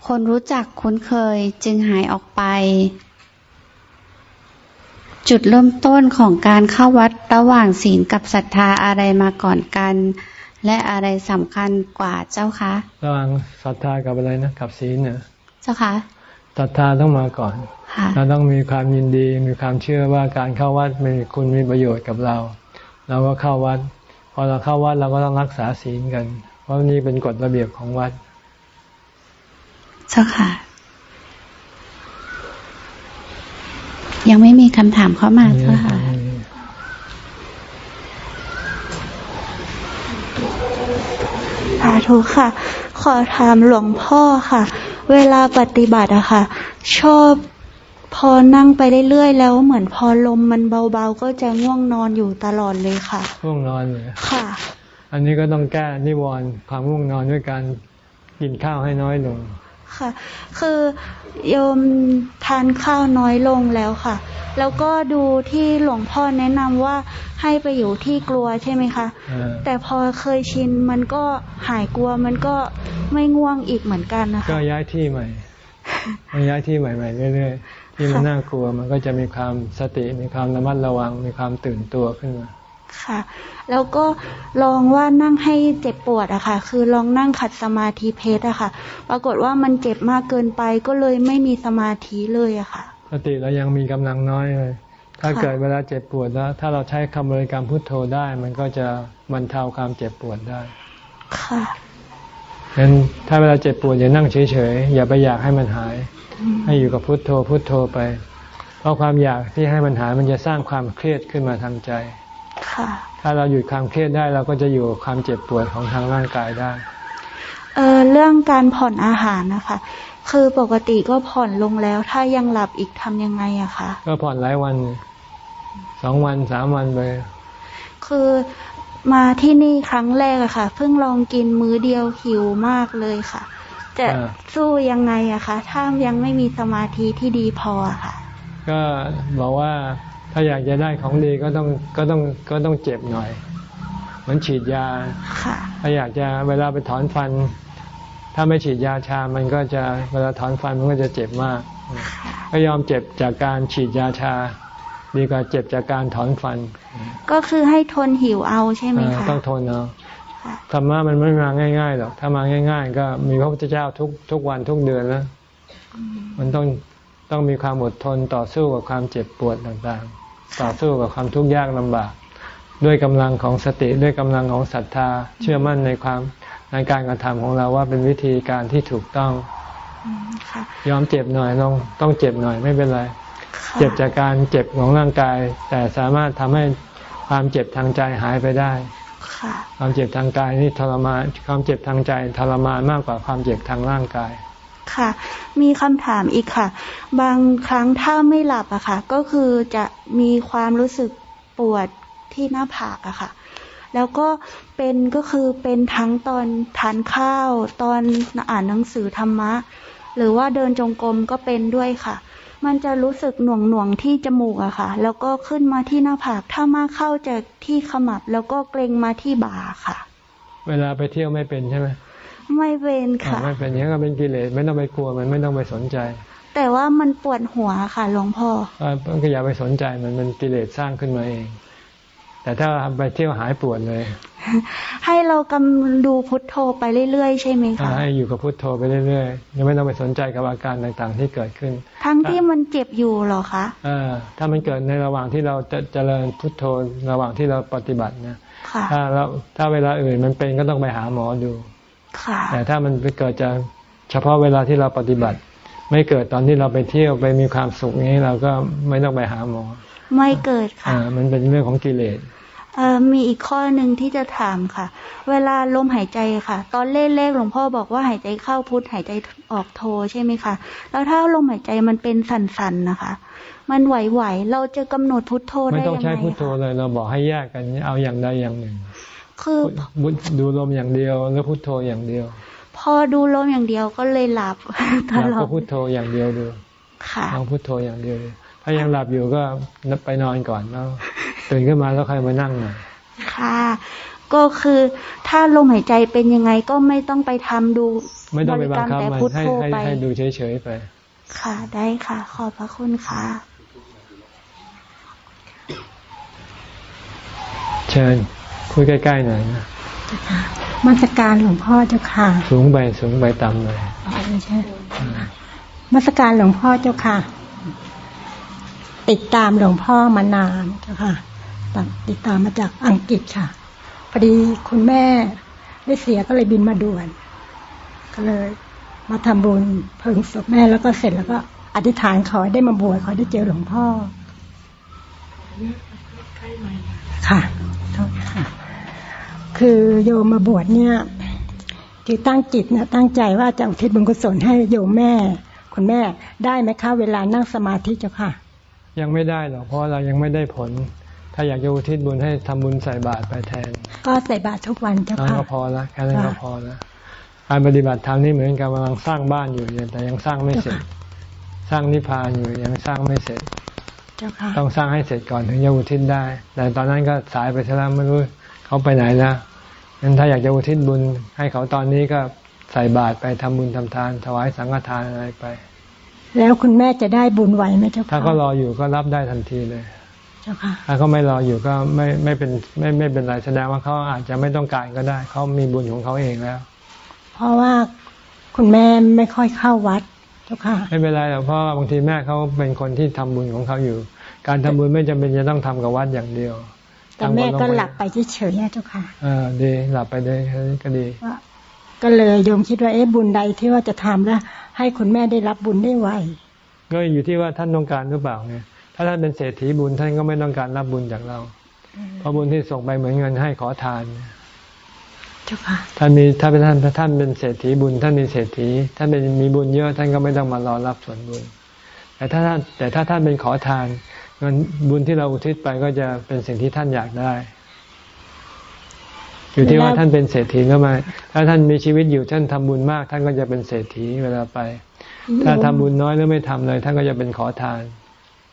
คนรู้จักคุ้นเคยจึงหายออกไป จุดเริ่มต้นของการเข้าวัดระหว่างศีลกับศรัทธาอะไรมาก่อนกัน และอะไรสำคัญกว่าเจ้าคะ ระหว่างศรัทธากับอะไรนะ กับศีลเนอะเจ้าคะศรัทธาต้องมาก่อนค่ะเราต้องมีความยินดี มีความเชื่อว่าการเข้าวัดมีคุณมีประโยชน์กับเรา เราก็เข้าวัด พอเราเข้าวัดเราก็ต้องรักษาศีลกันเพ ราะนี่เป็นกฎระเบียบของวัด เจ้าค่ะ ยังไม่มีคำถามเข้ามาเจ้าค่ะสาธุค่ะ ขอถามหลวงพ่อค่ะ เวลาปฏิบัติอะค่ะ ชอบพอนั่งไปเรื่อยๆแล้วเหมือนพอลมมันเบาๆ ก็จะง่วงนอนอยู่ตลอดเลยค่ะ ง่วงนอนเลยค่ะ อันนี้ก็ต้องแก้นิวรณ์ความง่วงนอนด้วยการกินข้าวให้น้อยลง ค่ะ คือโยมทานข้าวน้อยลงแล้วค่ะ แล้วก็ดูที่หลวงพ่อแนะนำว่าให้ไปอยู่ที่กลัวใช่ไหมคะเออแต่พอเคยชินมันก็หายกลัวมันก็ไม่ง่วงอีกเหมือนกันนะก็คะย้ายที่ใหม่ต้องย้ายที่ใหม่ๆเรื่อยๆที่มันค่ะน่ากลัวมันก็จะมีความสติมีความระมัดระวังมีความตื่นตัวขึ้นมา ค่ะ แล้วก็ลองว่านั่งให้เจ็บปวดอะค่ะ คือลองนั่งขัดสมาธิเพชรอะค่ะ ปรากฏว่ามันเจ็บมากเกินไปก็เลยไม่มีสมาธิเลยอะค่ะสติเรายังมีกำลังน้อยเลย ถ้าค่ะเกิดเวลาเจ็บปวดแล้ว ถ้าเราใช้คำบริกรรมพุทโธได้ มันก็จะบรรเทาความเจ็บปวดได้ ค่ะงั้นถ้าเวลาเจ็บปวดอย่านั่งเฉยๆ อย่าไปอยากให้มันหาย ให้อยู่กับพุทโธพุทโธไป เพราะความอยากที่ให้มันหายมันจะสร้างความเครียดขึ้นมาทางใจค่ะ ถ้าเราหยุดความเครียดได้เราก็จะอยู่กับความเจ็บปวดของทางร่างกายได้ เออเรื่องการผ่อนอาหารนะคะ คือปกติก็ผ่อนลงแล้ว ถ้ายังหลับอีกทำยังไงอะคะก็ผ่อนหลายวันสองวันสามวันไปคือมาที่นี่ครั้งแรกอะค่ะ เพิ่งลองกินมื้อเดียวหิวมากเลยค่ะ จะอ่าสู้ยังไงอะคะ ถ้ายังไม่มีสมาธิที่ดีพออะค่ะ ก็บอกว่า ถ้าอยากจะได้ของดีก็ต้องก็ต้องก็ต้องเจ็บหน่อย เหมือนฉีดยาค่ะถ้าอยากจะเวลาไปถอนฟัน ถ้าไม่ฉีดยาชา มันก็จะเวลาถอนฟันมันก็จะเจ็บมาก ก็ยอมเจ็บจากการฉีดยาชา ดีกว่าเจ็บจากการถอนฟัน ก็คือให้ทนหิวเอาใช่ไหมเออคะต้องทนเอาค่ะธรรมะมันไม่มาง่ายๆหรอกถ้ามาง่าย ๆ ก็มีพระพุทธเจ้าทุกทุกวันทุกเดือนแล้วมันต้องต้องมีความอดทนต่อสู้กับความเจ็บปวดต่างๆ ต่อสู้กับความทุกข์ยากลำบาก ด้วยกำลังของสติด้วยกำลังของศรัทธา เชื่อมั่นในความในการกระทำของเราว่าเป็นวิธีการที่ถูกต้องอืมค่ะยอมเจ็บหน่อยต้องต้องเจ็บหน่อยไม่เป็นไรค่ะเจ็บจากการเจ็บของร่างกาย แต่สามารถทำให้ความเจ็บทางใจหายไปได้ค่ะความเจ็บทางกายนี่ทรมานความเจ็บทางใจทรมานมากกว่าความเจ็บทางร่างกาย ค่ะ มีคำถามอีกค่ะ บางครั้งถ้าไม่หลับอะค่ะ ก็คือจะมีความรู้สึกปวดที่หน้าผากอะค่ะ แล้วก็เป็นก็คือเป็นทั้งตอนทานข้าว ตอนอ่านหนังสือธรรมะ หรือว่าเดินจงกรมก็เป็นด้วยค่ะ มันจะรู้สึกหน่วงหน่วงที่จมูกอะค่ะ แล้วก็ขึ้นมาที่หน้าผาก ถ้ามากเข้าจะที่ขมับ แล้วก็เกรงมาที่บ่าค่ะ เวลาไปเที่ยวไม่เป็นใช่ไหม ไม่เป็นอ่าค่ะไม่เป็นอย่างนี้ก็เป็นกิเลสไม่ต้องไปกลัวมันไม่ต้องไปสนใจ แต่ว่ามันปวดหัวค่ะหลวงพ่อก็ก็อย่าไปสนใจมันมันกิเลสสร้างขึ้นมาเอง แต่ถ้าไปเที่ยวหายปวดเลย ให้เรากำดูพุทโธไปเรื่อยๆใช่ไหมอ่าคะให้อยู่กับพุทโธไปเรื่อยๆยังไม่ต้องไปสนใจกับอาการต่างๆ ที่เกิดขึ้น ทั้งที่มันเจ็บอยู่เหรอคะเออถ้ามันเกิดในระหว่างที่เราจะเจริญพุทโธระหว่างที่เราปฏิบัตินะค่ะถ้าเราถ้าเวลาอื่นมันเป็นก็ต้องไปหาหมอดูค่ะ แต่ถ้ามันไปเกิดจากเฉพาะเวลาที่เราปฏิบัติ ไม่เกิดตอนที่เราไปเที่ยวไปมีความสุขนี้เราก็ไม่ต้องไปหาหมอ ไม่เกิดค่ะอ่ามันเป็นเรื่องของกิเลสเอ่อมีอีกข้อหนึ่งที่จะถามค่ะ เวลาลมหายใจค่ะ ตอนแรกๆหลวงพ่อบอกว่าหายใจเข้าพุทหายใจออกโทใช่ไหมคะแล้วถ้าลมหายใจมันเป็นสั่นๆนะคะ มันไหวๆเราจะกำหนดพุทโธไม่ได้ต้องยังใช้ไงพุทโธคะเลย เราบอกให้แยกกันเอาอย่างใดอย่างหนึ่ง คือพุทดูลมอย่างเดียว แล้วพุทโธอย่างเดียว พอดูลมอย่างเดียวก็เลยหลับตแล้วลอก็ดพุทโธอย่างเดียวดูค่ะลองพุทโธอย่างเดียวดูถ้ายังหลับอยู่ก็ไปนอนก่อนแล้วตื่นขึ้นมาแล้วค่อยมานั่งหน่อยค่ะ ก็คือถ้าลมหายใจเป็นยังไงก็ไม่ต้องไปทำดู ไม่ต้องไปบังคับแต่มันพุทให้โธให้ไปให้ดูเฉยๆไป ค่ะได้ค่ะ ขอบพระคุณค่ะเชิญ คุยใกล้ๆหน่อยนะมาตรการหลวงพ่อเจ้าค่ะ สูงไปสูงไปต่ำเลยอ๋อไม่ใช่มัสการหลวงพ่อเจ้าค่ะ ติดตามหลวงพ่อมานานเจ้าค่ะติดตามมาจากอังกฤษค่ะพอดีคุณแม่ได้เสียก็เลยบินมาด่วน ก็เลย มาทำบุญเพิ่งศพแม่แล้วก็เสร็จแล้วก็อธิษฐานขอได้มาบวชขอได้เจอหลวงพ่อค่ะ ค่ะ คือโยมมาบวชเนี่ยคือตั้งจิตนะตั้งใจว่าจะอุทิศบุญกุศลให้โยมแม่ คุณแม่ได้ไหมคะเวลานั่งสมาธิเจ้าค่ะ ยังไม่ได้หรอกเพราะเรายังไม่ได้ผล ถ้าอยากจะอุทิศบุญให้ทำบุญใส่บาตรไปแทน ก็ใส่บาตรทุกวันเจ้าค่ะก็พอละแค่นั้นก็พอละการปฏิบัติธรรมนี่เหมือนกับกำลังสร้างบ้านอยู่แต่ยังสร้างไม่เสร็จ สร้างนิพพานอยู่ยังสร้างไม่เสร็จ ต้องสร้างให้เสร็จก่อนถึงจะอุทิศได้ แต่ตอนนั้นก็สายไปแล้วไม่รู้เขาไปไหนแล้วงั้นถ้าอยากจะอุทิศบุญให้เขาตอนนี้ก็ใส่บาตรไปทำบุญทำทาน ถวายสังฆทานอะไรไป แล้วคุณแม่จะได้บุญไหวไหมเจ้าค่ะถ้าก็รออยู่ก็รับได้ทันทีเลยเจ้าค่ะถ้าเขาไม่รออยู่ก็ไม่ไม่เป็นไม่ไม่เป็นไรแสดงว่าเขาอาจจะไม่ต้องการก็ได้เขามีบุญของเขาเองแล้ว เพราะว่าคุณแม่ไม่ค่อยเข้าวัดเจ้าค่ะ ไม่เป็นไรหรอกเพราะบางทีแม่เขาเป็นคนที่ทำบุญของเขาอยู่ การทำบุญไม่จำเป็นจะต้องทำกับวัดอย่างเดียวแต่แม่ก็หลับไปเฉยๆเจ้าค่ะอ่าดีหลับไปเลยก็ดีก็เลยโยมคิดว่าเอ๊ะบุญใดที่ว่าจะทำแล้ว ให้คุณแม่ได้รับบุญได้ไวก็อยู่ที่ว่าท่านต้องการหรือเปล่าไงถ้าท่านเป็นเศรษฐีบุญท่านก็ไม่ต้องการรับบุญจากเรา เพราะบุญที่ส่งไปเหมือนเงินให้ขอทานเจ้าค่ะท่านมีถ้าเป็นท่านท่านเป็นเศรษฐีบุญ ท่านมีเศรษฐีท่านเป็นมีบุญเยอะท่านก็ไม่ต้องมารอรับส่วนบุญ แต่ถ้าท่านแต่ถ้าท่านเป็นขอทาน เงินบุญที่เราอุทิศไปก็จะเป็นสิ่งที่ท่านอยากได้ อยู่ที่ว่าท่านเป็นเศรษฐีก็มาถ้าท่านมีชีวิตอยู่ท่านทำบุญมาก ท่านก็จะเป็นเศรษฐีเวลาไป ถ้าทำบุญน้อยหรือไม่ทำเลย ท่านก็จะเป็นขอทาน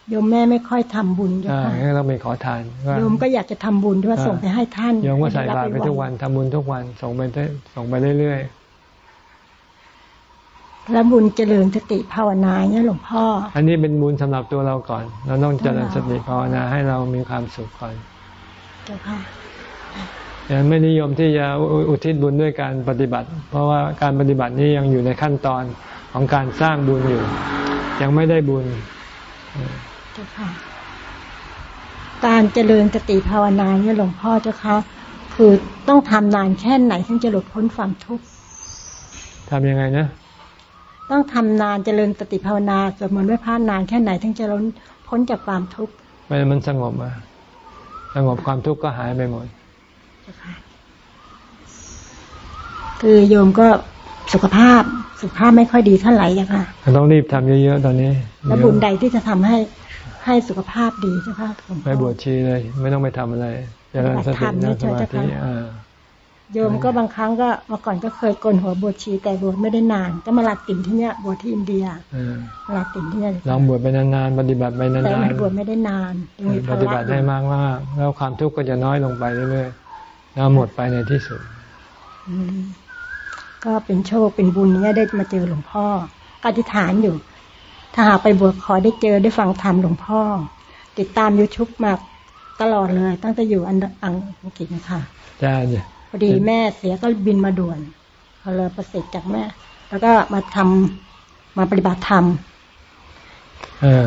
โยมแม่ไม่ค่อยทำบุญอ่างั้นต้องเป็นขอทานโยมก็อยากจะทำบุญด้วยส่งไปให้ท่านโยมก็ใส่บาตรไปทุกวันทำบุญทุกวันส่งไปส่งไปเรื่อย แล้วบุญเจริญสติภาวนาเนี่ยหลวงพ่อ อันนี้เป็นบุญสำหรับตัวเราก่อน เราต้องเจริญสติภาวนาให้เรามีความสุขก่อนเจ้าค่ะยังไม่นิยมที่จะอุทิศบุญด้วยการปฏิบัติ เพราะว่าการปฏิบัตินี้ยังอยู่ในขั้นตอนของการสร้างบุญอยู่ ยังไม่ได้บุญเจ้าค่ะการเจริญสติภาวนาเนี่ยหลวงพ่อเจ้าค่ะคือต้องทำนานแค่ไหนถึงจะหลุดพ้นความทุกข์ทำยังไงนะ ต้องทำนานเจริญสติภาวนาสวดมนต์ไหว้พระนานแค่ไหนถึงจะล้นพ้นจากความทุกข์ไม่มันสงบอะสงบความทุกข์ก็หายไปหมดคือโยมก็สุขภาพสุขภาพไม่ค่อยดีเท่าไหร่อะค่ะต้องรีบทำเยอะๆตอนนี้แล้วบุญใดที่จะทำให้ให้สุขภาพดีเจ้าค่ะไปบวชชีเลย ไม่ต้องไปทำอะไรเจริญสตินั่งสมาธิอ่า โยมก็บางครั้งก็เมื่อก่อนก็เคยกลนหัวบวชชีแต่บวชไม่ได้นาน ก็มาหลักติ่นที่เนี้ยบวชที่อินเดียหลักติ่นที่เนี้ยลองบวชไปนานๆปฏิบัติไปนานๆแต่บวชไม่ได้นานปฏิบัติได้มากมากแล้วความทุกข์ก็จะน้อยลงไปเรื่อยๆแล้วหมดไปในที่สุดก็เป็นโชคเป็นบุญเนี้ยได้มาเจอหลวงพ่ออธิษฐานอยู่ ถ้าหากไปบวชขอได้เจอได้ฟังธรรมหลวงพ่อ ติดตามยูทูบมาตลอดเลย ตั้งแต่อยู่อันอังกฤษนะคะจ้าเนี่ย พอดีแม่เสียก็บินมาด่วนเขาเลยประสิทธิ์จากแม่ แล้วก็มาทำมาปฏิบัติธรรมเออ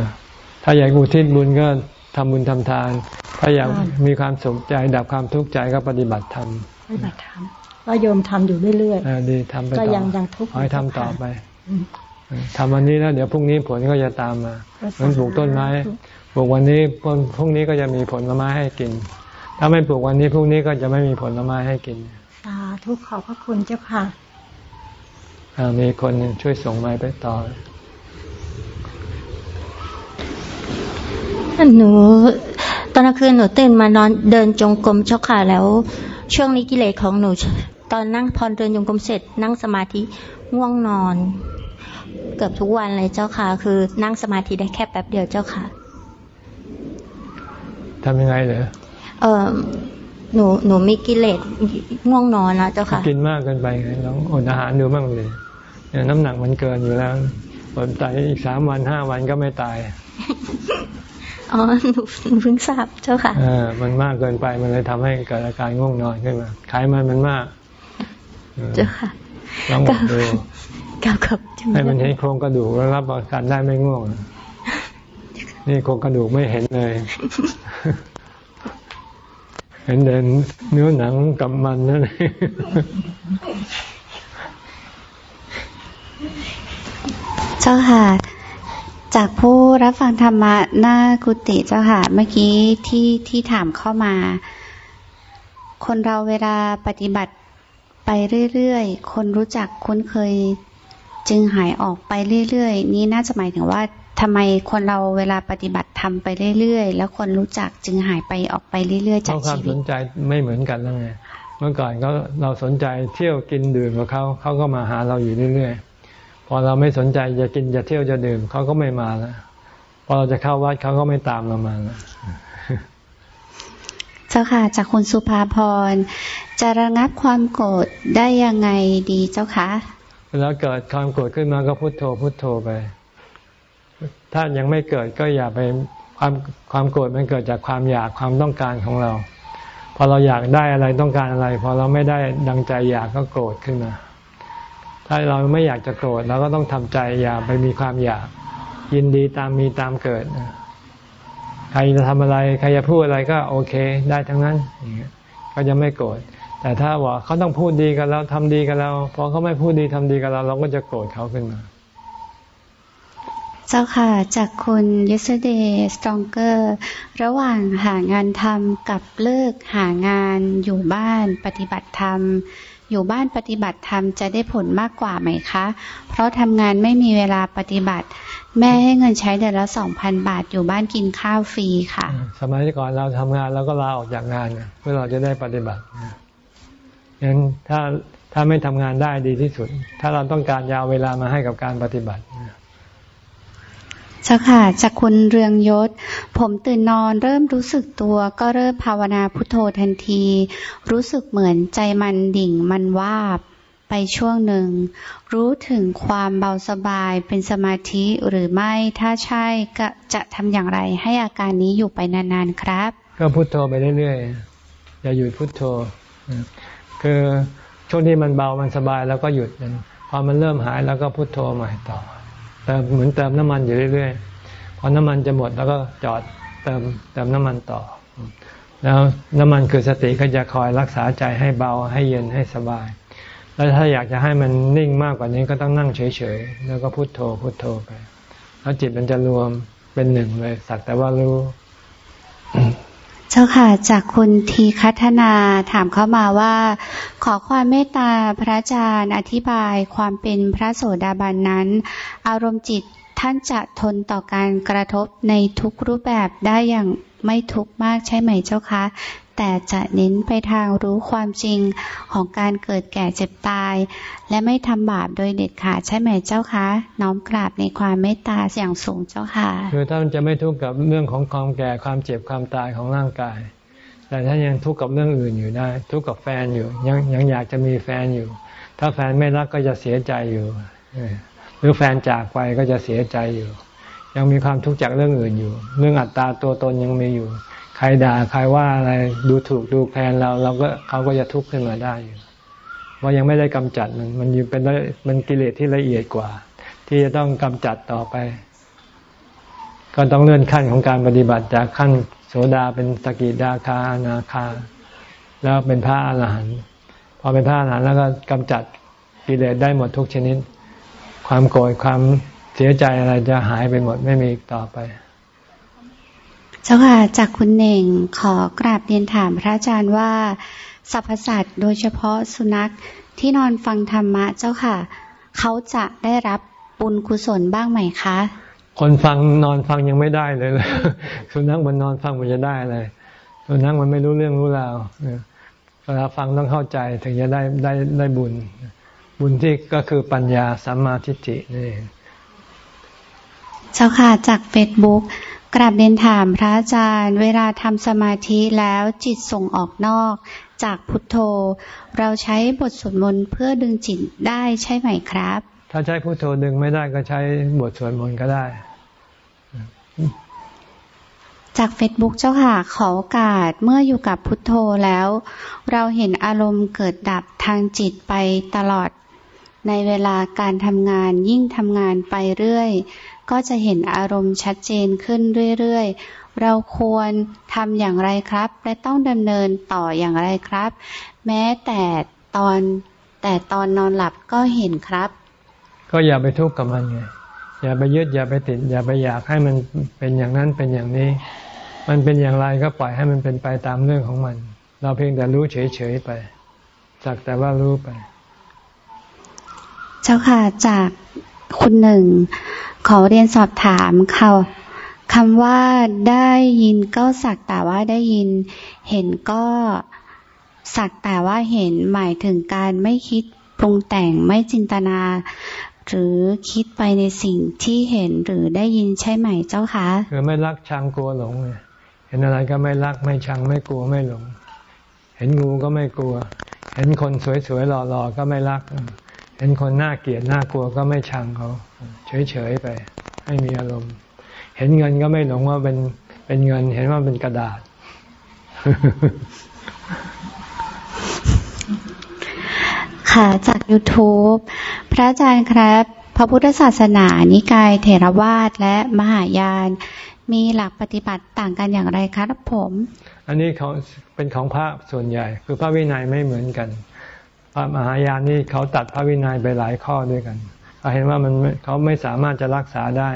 ถ้าอยากอุทิศบุญก็ทำบุญทำทาน ถ้าอยากมีความสุขใจ ดับความทุกข์ใจก็ปฏิบัติธรรมปฏิบัติธรรมก็โยมทำอยู่เรื่อยๆดีทำไปต่อก็ยังยังทุกข์ให้ทำต่อไปทำวันนี้แล้วเดี๋ยวพรุ่งนี้ผลก็จะตามมาเหมือนปลูกต้นไม้ปลูกวันนี้พรุ่งนี้ก็จะมีผลไม้ให้กิน ถ้าไม่ปลูกวันนี้พรุ่งนี้ก็จะไม่มีผลไม้ให้กินสาธุขอบพระคุณเจ้าค่ะมีคนช่วยส่งไม้ไปต่อหนูตอนกลางคืนหนูตื่นมานอนเดินจงกรมเจ้าค่ะแล้ว ช่วงนี้กิเลสของหนู ตอนนั่งพอเดินจงกรมเสร็จ นั่งสมาธิง่วงนอน เกือบทุกวันเลยเจ้าค่ะ คือนั่งสมาธิได้แค่แป๊บเดียวเจ้าค่ะทำยังไงเหรอ เออหนูหนูมีกิเลสง่วงนอนนะเจ้าค่ะ กินมากเกินไปไงลองอดอาหารดูบ้างเลยเนี่ยน้ำหนักมันเกินอยู่แล้วอดตายอีกสามวันห้าวันก็ไม่ตายอ๋อหนูหนูเพิ่งทราบเจ้าค่ะอ่ามันมากเกินไปมันเลยทำให้เกิดอาการง่วงนอนขึ้นมาไขมันมันมากเจ้าค่ะลองอดดูกับกับให้มันเห็นโครงกระดูกแล้วรับประกันได้ไม่ง่วงนี่โครงกระดูกไม่เห็นเลย เห็นเด่นเนื้อหนังกับมันนั่นเองเจ้าค่ะ จากผู้รับฟังธรรมะหน้ากุฏิเจ้าค่ะ เมื่อกี้ที่ที่ถามเข้ามา คนเราเวลาปฏิบัติไปเรื่อยๆ คนรู้จักคุ้นเคย จึงหายออกไปเรื่อยๆ นี้น่าจะหมายถึงว่า ทำไมคนเราเวลาปฏิบัติทำไปเรื่อยๆ แล้วคนรู้จักจึงหายไปออกไปเรื่อยๆ จากชีวิตความสนใจไม่เหมือนกันแล้วไงเมื่อก่อนก็เราสนใจเที่ยวกินดื่มกับเขาเขาก็มาหาเราอยู่เรื่อยๆ พอเราไม่สนใจจะกินจะเที่ยวจะดื่มเขาก็ไม่มาแล้วพอเราจะเข้าวัดเขาก็ไม่ตามเรามาแล้วเจ้าค่ะจากคุณสุภาพรจะระงับความโกรธได้ยังไงดีเจ้าคะแล้วเกิดความโกรธขึ้นมาก็พุโทโธพุโทโธไป ถ้ายังไม่เกิดก็อย่าไปความความโกรธมันเกิดจากความอยากความต้องการของเรา พอเราอยากได้อะไรต้องการอะไร พอเราไม่ได้ดังใจอยากก็โกรธขึ้นมา ถ้าเราไม่อยากจะโกรธเราก็ต้องทำใจอย่าไปมีความอยาก ยินดีตามมีตามเกิด ใครจะทำอะไรใครจะพูดอะไรก็โอเคได้ทั้งนั้น ก็จะไม่โกรธ แต่ถ้าว่าเขาต้องพูดดีกับเราทำดีกับเรา พอเขาไม่พูดดีทำดีกับเรา เราก็จะโกรธเขาขึ้นมา เจ้าค่ะ จากคุณ yesterday stronger ระหว่างหางานทำกับเลิกหางานอยู่บ้านปฏิบัติธรรม อยู่บ้านปฏิบัติธรรมจะได้ผลมากกว่าไหมคะ เพราะทำงานไม่มีเวลาปฏิบัติ แม่ให้เงินใช้เดือนละสองพันบาทอยู่บ้านกินข้าวฟรีค่ะ สมัยก่อนเราทำงานแล้วก็ลาออกจากงานเพื่อเราจะได้ปฏิบัติงั้นถ้าถ้าไม่ทำงานได้ดีที่สุด ถ้าเราต้องการยาวเวลามาให้กับการปฏิบัติ เจ้าค่ะจากคุณเรืองยศ ผมตื่นนอนเริ่มรู้สึกตัวก็เริ่มภาวนาพุทโธทันที รู้สึกเหมือนใจมันดิ่งมันวาบไปช่วงหนึ่ง รู้ถึงความเบาสบายเป็นสมาธิหรือไม่ถ้าใช่ก็จะทำอย่างไรให้อาการนี้อยู่ไปนานๆครับ ก็พุทโธไปเรื่อยๆอย่าหยุดพุทโธ คือช่วงที่มันเบามันสบายแล้วก็หยุดพอมันเริ่มหายแล้วก็พุทโธใหม่ต่อ เติมเหมือนเติมน้ำมันอยู่เรื่อยๆพอน้ำมันจะหมดแล้วก็จอดเติมเติมน้ำมันต่อ แล้วน้ำมันคือสติก็จะคอยรักษาใจให้เบาให้เย็นให้สบาย แล้วถ้าอยากจะให้มันนิ่งมากกว่านี้ก็ต้องนั่งเฉยๆแล้วก็พุโทโธพุโทโธไป แล้วจิตมันจะรวมเป็นหนึ่งเลยสักแต่ว่ารู้ เจ้าค่ะ จากคุณทีคัฒนาถามเข้ามาว่า ขอความเมตตาพระอาจารย์อธิบายความเป็นพระโสดาบันนั้น อารมณ์จิตท่านจะทนต่อการกระทบในทุกรูปแบบได้อย่างไม่ทุกข์มากใช่ไหมเจ้าคะ แต่จะเน้นไปทางรู้ความจริงของการเกิดแก่เจ็บตาย และไม่ทำบาปโดยเด็ดขาดใช่ไหมเจ้าคะ น้อมกราบในความเมตตาอย่างสูงเจ้าค่ะ คือท่านจะไม่ทุกข์กับเรื่องของความแก่ความเจ็บความตายของร่างกาย แต่ท่านยังทุกข์กับเรื่องอื่นอยู่ได้ ทุกข์กับแฟนอยู่ ยังยังอยากจะมีแฟนอยู่ ถ้าแฟนไม่รักก็จะเสียใจอยู่ หรือแฟนจากไปก็จะเสียใจอยู่ ยังมีความทุกข์จากเรื่องอื่นอยู่ เรื่องอัตตาตัวตนยังมีอยู่ รด่าใครว่าอะไรดูถูกดูแคลนเรา เราก็เขาก็จะทุกข์ขึ้นมาได้อยู่ว่ายังไม่ได้กำจัดมันมันยังเป็นมันกิเลสที่ละเอียดกว่า ที่จะต้องกำจัดต่อไป ก็ต้องเลื่อนขั้นของการปฏิบัติจากขั้นโสดาเป็นสกิดาคานาคา แล้วเป็นพระอรหันต์พอเป็นพระอรหันต์แล้วก็กำจัดกิเลสได้หมดทุกชนิด ความโกรธความเสียใจอะไรจะหายไปหมดไม่มีต่อไป เจ้าค่ะจากคุณเน่งขอกราบเรียนถามพระอาจารย์ว่าสรรพสัตว์โดยเฉพาะสุนัขที่นอนฟังธรรมะเจ้าค่ะ เขาจะได้รับบุญกุศลบ้างไหมคะ คนฟังนอนฟังยังไม่ได้เลยสุนัขมันนอนฟังมันจะได้อะไรสุนัขมันไม่รู้เรื่องรู้ราวเวลาฟังต้องเข้าใจถึงจะได้ได้ได้บุญ บุญที่ก็คือปัญญาสัมมาทิฏฐินี่เจ้าค่ะจากเฟซบุ๊ก กราบเรียนถามพระอาจารย์ เวลาทำสมาธิแล้วจิตส่งออกนอก จากพุทโธ เราใช้บทสวดมนต์เพื่อดึงจิตได้ใช่ไหมครับ ถ้าใช้พุทโธดึงไม่ได้ก็ใช้บทสวดมนต์ก็ได้ จากเฟซบุ๊กเจ้าค่ะขอโอกาสเมื่ออยู่กับพุทโธแล้ว เราเห็นอารมณ์เกิดดับทางจิตไปตลอดในเวลาการทำงานยิ่งทำงานไปเรื่อย ก็จะเห็นอารมณ์ชัดเจนขึ้นเรื่อยๆ เราควรทำอย่างไรครับ และต้องดำเนินต่ออย่างไรครับ แม้แต่ตอนแต่ตอนนอนหลับก็เห็นครับ ก็อย่าไปทุกข์กับมันไงอย่าไปยึดอย่าไปติด อย่าไปอยากให้มันเป็นอย่างนั้นเป็นอย่างนี้ มันเป็นอย่างไรก็ปล่อยให้มันเป็นไปตามเรื่องของมัน เราเพียงแต่รู้เฉยๆไปสักแต่ว่ารู้ไป เจ้าค่ะจากคุณหนึ่ง ขอเรียนสอบถามค่ะคำว่าได้ยินก็สักแต่ว่าได้ยิน เห็นก็สักแต่ว่าเห็นหมายถึงการไม่คิดปรุงแต่งไม่จินตนา หรือคิดไปในสิ่งที่เห็นหรือได้ยินใช่ไหมเจ้าคะคือไม่รักชังกลัวหลงเห็นอะไรก็ไม่รักไม่ชังไม่กลัวไม่หลง เห็นงูก็ไม่กลัว เห็นคนสวยๆหล่อๆก็ไม่รัก เห็นคนน่าเกลียดน่ากลัวก็ไม่ชังเขา เฉยๆไป ให้มีอารมณ์ เห็นเงินก็ไม่หลงว่าเป็นเป็นเงิน เห็นว่าเป็นกระดาษ ค่ะจาก YouTube พระอาจารย์ครับ พระพุทธศาสนานิกายเถรวาทและมหายาน มีหลักปฏิบัติต่างกันอย่างไรครับผม อันนี้เขาเป็นของพระส่วนใหญ่ คือพระวินัยไม่เหมือนกัน พระมหายานนี่เขาตัดพระวินัยไปหลายข้อด้วยกันเขาเห็นว่ามันเขาไม่สามารถจะรักษาได้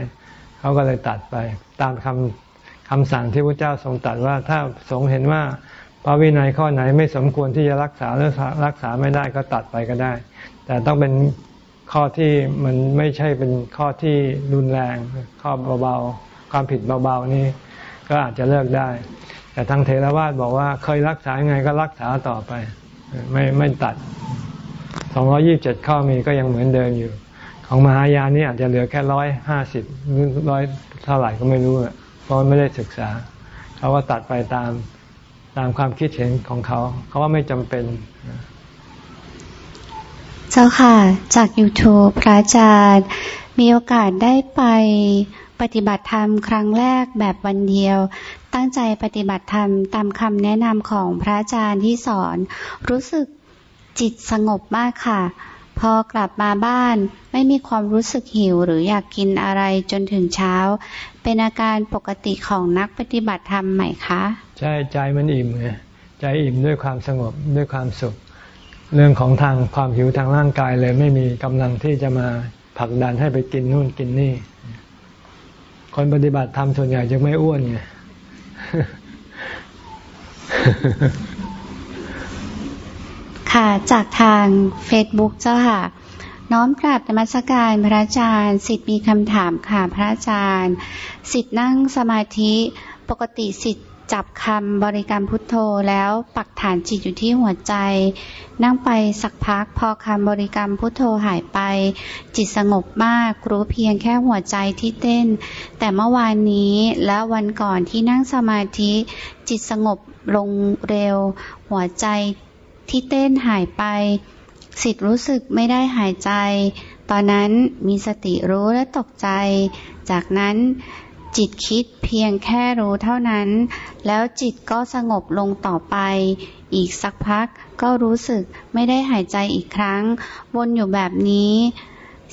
เขาก็เลยตัดไป ตามคำคำสั่งที่พระเจ้าทรงตัดว่าถ้าสงเห็นว่าพระวินัยข้อไหนไม่สมควรที่จะรักษาหรือรักษาไม่ได้ก็ตัดไปก็ได้ แต่ต้องเป็นข้อที่มันไม่ใช่เป็นข้อที่รุนแรง ข้อเบาๆความผิดเบาๆนี่ก็อาจจะเลิกได้ แต่ทางเทรวาสบอกว่าเคยรักษาไงก็รักษาต่อไป ไม่ไม่ตัดสองยี่บเจ็ดข้อมีก็ยังเหมือนเดิมอยู่ ของมหายานนี่อาจจะเหลือแค่ร้อยห้าสิบร้อยเท่าไหร่ก็ไม่รู้เพราะไม่ได้ศึกษาเขาก็ตัดไปตามตามความคิดเห็นของเขา เขาว่าไม่จำเป็น เจ้าค่ะ จาก YouTube พระอาจารย์ มีโอกาสได้ไป ปฏิบัติธรรมครั้งแรกแบบวันเดียว ตั้งใจปฏิบัติธรรมตามคำแนะนำของพระอาจารย์ที่สอน รู้สึกจิตสงบมากค่ะ พอกลับมาบ้านไม่มีความรู้สึกหิวหรืออยากกินอะไรจนถึงเช้า เป็นอาการปกติของนักปฏิบัติธรรมไหมคะ ใช่ใจมันอิ่มไงใจอิ่มด้วยความสงบด้วยความสุข เรื่องของทางความหิวทางร่างกายเลยไม่มีกำลังที่จะมาผลักดันให้ไปกินนู่นกินนี่ คนปฏิบัติธรรมส่วนใหญ่จะไม่อ้วนไงค่ะจากทางเฟซบุ๊กเจ้าค่ะ น้อมกราบธรรมสการพระอาจารย์สิทธิ์มีคำถามค่ะพระอาจารย์ สิทธิ์นั่งสมาธิปกติสิทธิ์ จับคำบริกรรมพุทโธแล้วปักฐานจิตอยู่ที่หัวใจ นั่งไปสักพักพอคำบริกรรมพุทโธหายไป จิตสงบมากรู้เพียงแค่หัวใจที่เต้น แต่เมื่อวานนี้และวันก่อนที่นั่งสมาธิจิตสงบลงเร็ว หัวใจที่เต้นหายไป สิทธิ์รู้สึกไม่ได้หายใจ ตอนนั้นมีสติรู้และตกใจ จากนั้น จิตคิดเพียงแค่รู้เท่านั้น แล้วจิตก็สงบลงต่อไป อีกสักพักก็รู้สึกไม่ได้หายใจอีกครั้ง วนอยู่แบบนี้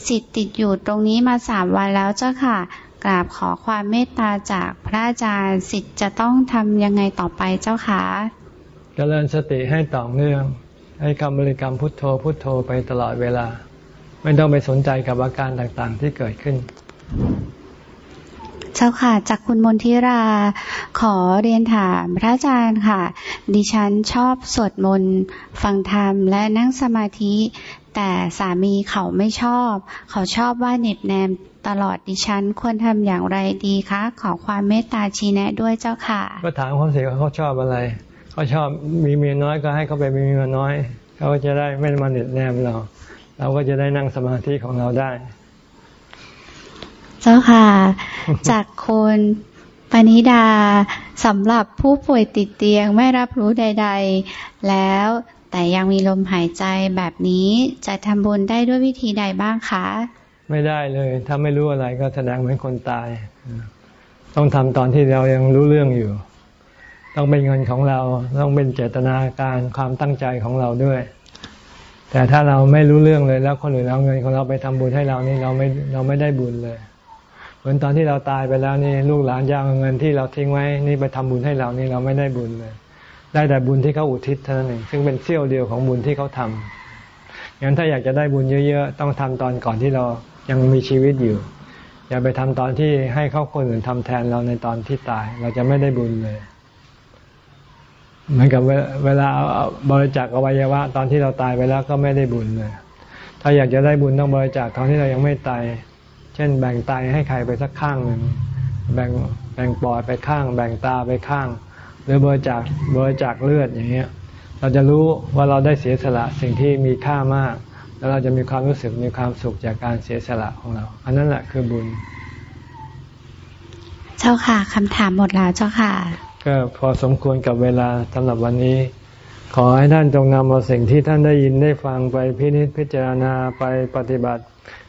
สิทธิ์ติดอยู่ตรงนี้มาสามวันแล้วเจ้าค่ะ กราบขอความเมตตาจากพระอาจารย์สิทธิ์จะต้องทำยังไงต่อไปเจ้าค่ะเจริญสติให้ต่อเนื่อง ให้คำบริกรรมพุทโธพุทโธไปตลอดเวลา ไม่ต้องไปสนใจกับอาการต่างๆที่เกิดขึ้น เจ้าค่ะ จากคุณมนทิรา ขอเรียนถามพระอาจารย์ค่ะ ดิฉันชอบสวดมนต์ฟังธรรมและนั่งสมาธิ แต่สามีเขาไม่ชอบ เขาชอบว่าเน็บแนมตลอดดิฉันควรทำอย่างไรดีคะ ขอความเมตตาชี้แนะด้วยเจ้าค่ะ ก็ถามเขาสิว่าเขาชอบอะไร เขาชอบมีเมียน้อยก็ให้เขาไปมีเมียน้อย เขาจะได้ไม่มาเน็บแนมเรา เราก็จะได้นั่งสมาธิของเราได้ เจ้าค่ะ จากคนปณิดาสำหรับผู้ป่วยติดเตียงไม่รับรู้ใด ๆ แล้วแต่ยังมีลมหายใจแบบนี้จะทำบุญได้ด้วยวิธีใดบ้างคะ ไม่ได้เลย ถ้าไม่รู้อะไรก็แสดงเหมือนคนตาย ต้องทำตอนที่เรายังรู้เรื่องอยู่ ต้องเป็นเงินของเรา ต้องเป็นเจตนาการความตั้งใจของเราด้วย แต่ถ้าเราไม่รู้เรื่องเลยแล้วคนอื่นเอาเงินของเราไปทำบุญให้เรานี่เราไม่เราไม่ได้บุญเลย เหมือนตอนที่เราตายไปแล้วนี่ลูกหลานจะเอาเงินที่เราทิ้งไว้ นี่ไปทำบุญให้เรานี่เราไม่ได้บุญเลย ได้แต่บุญที่เขาอุทิศเท่านั้นเองซึ่งเป็นเสี้ยวเดียวของบุญที่เขาทำงั้นถ้าอยากจะได้บุญเยอะๆ ต้องทำตอนก่อนที่เรายังมีชีวิตอยู่ อย่าไปทำตอนที่ให้เขาคนอื่นทำแทนเราในตอนที่ตาย เราจะไม่ได้บุญเลยเหมือนกับเวลาบริจาคอวัยวะ ตอนที่เราตายไปแล้วก็ไม่ได้บุญเลยถ้าอยากจะได้บุญต้องบริจาคตอนที่เรายังไม่ตาย เช่นแบ่งไตให้ใครไปสักข้างหนึ่งแบ่งแบ่งปอดไปข้าง แบ่งตาไปข้าง หรือบริจาคบริจาคเลือดอย่างเงี้ย เราจะรู้ว่าเราได้เสียสละสิ่งที่มีค่ามาก แล้วเราจะมีความรู้สึกมีความสุขจากการเสียสละของเรา อันนั้นแหละคือบุญ เจ้าค่ะคำถามหมดแล้วเจ้าค่ะ ก็พอสมควรกับเวลาสำหรับวันนี้ ขอให้ท่านจงนำเอาสิ่งที่ท่านได้ยินได้ฟังไปพินิจพิจารณาไปปฏิบัติ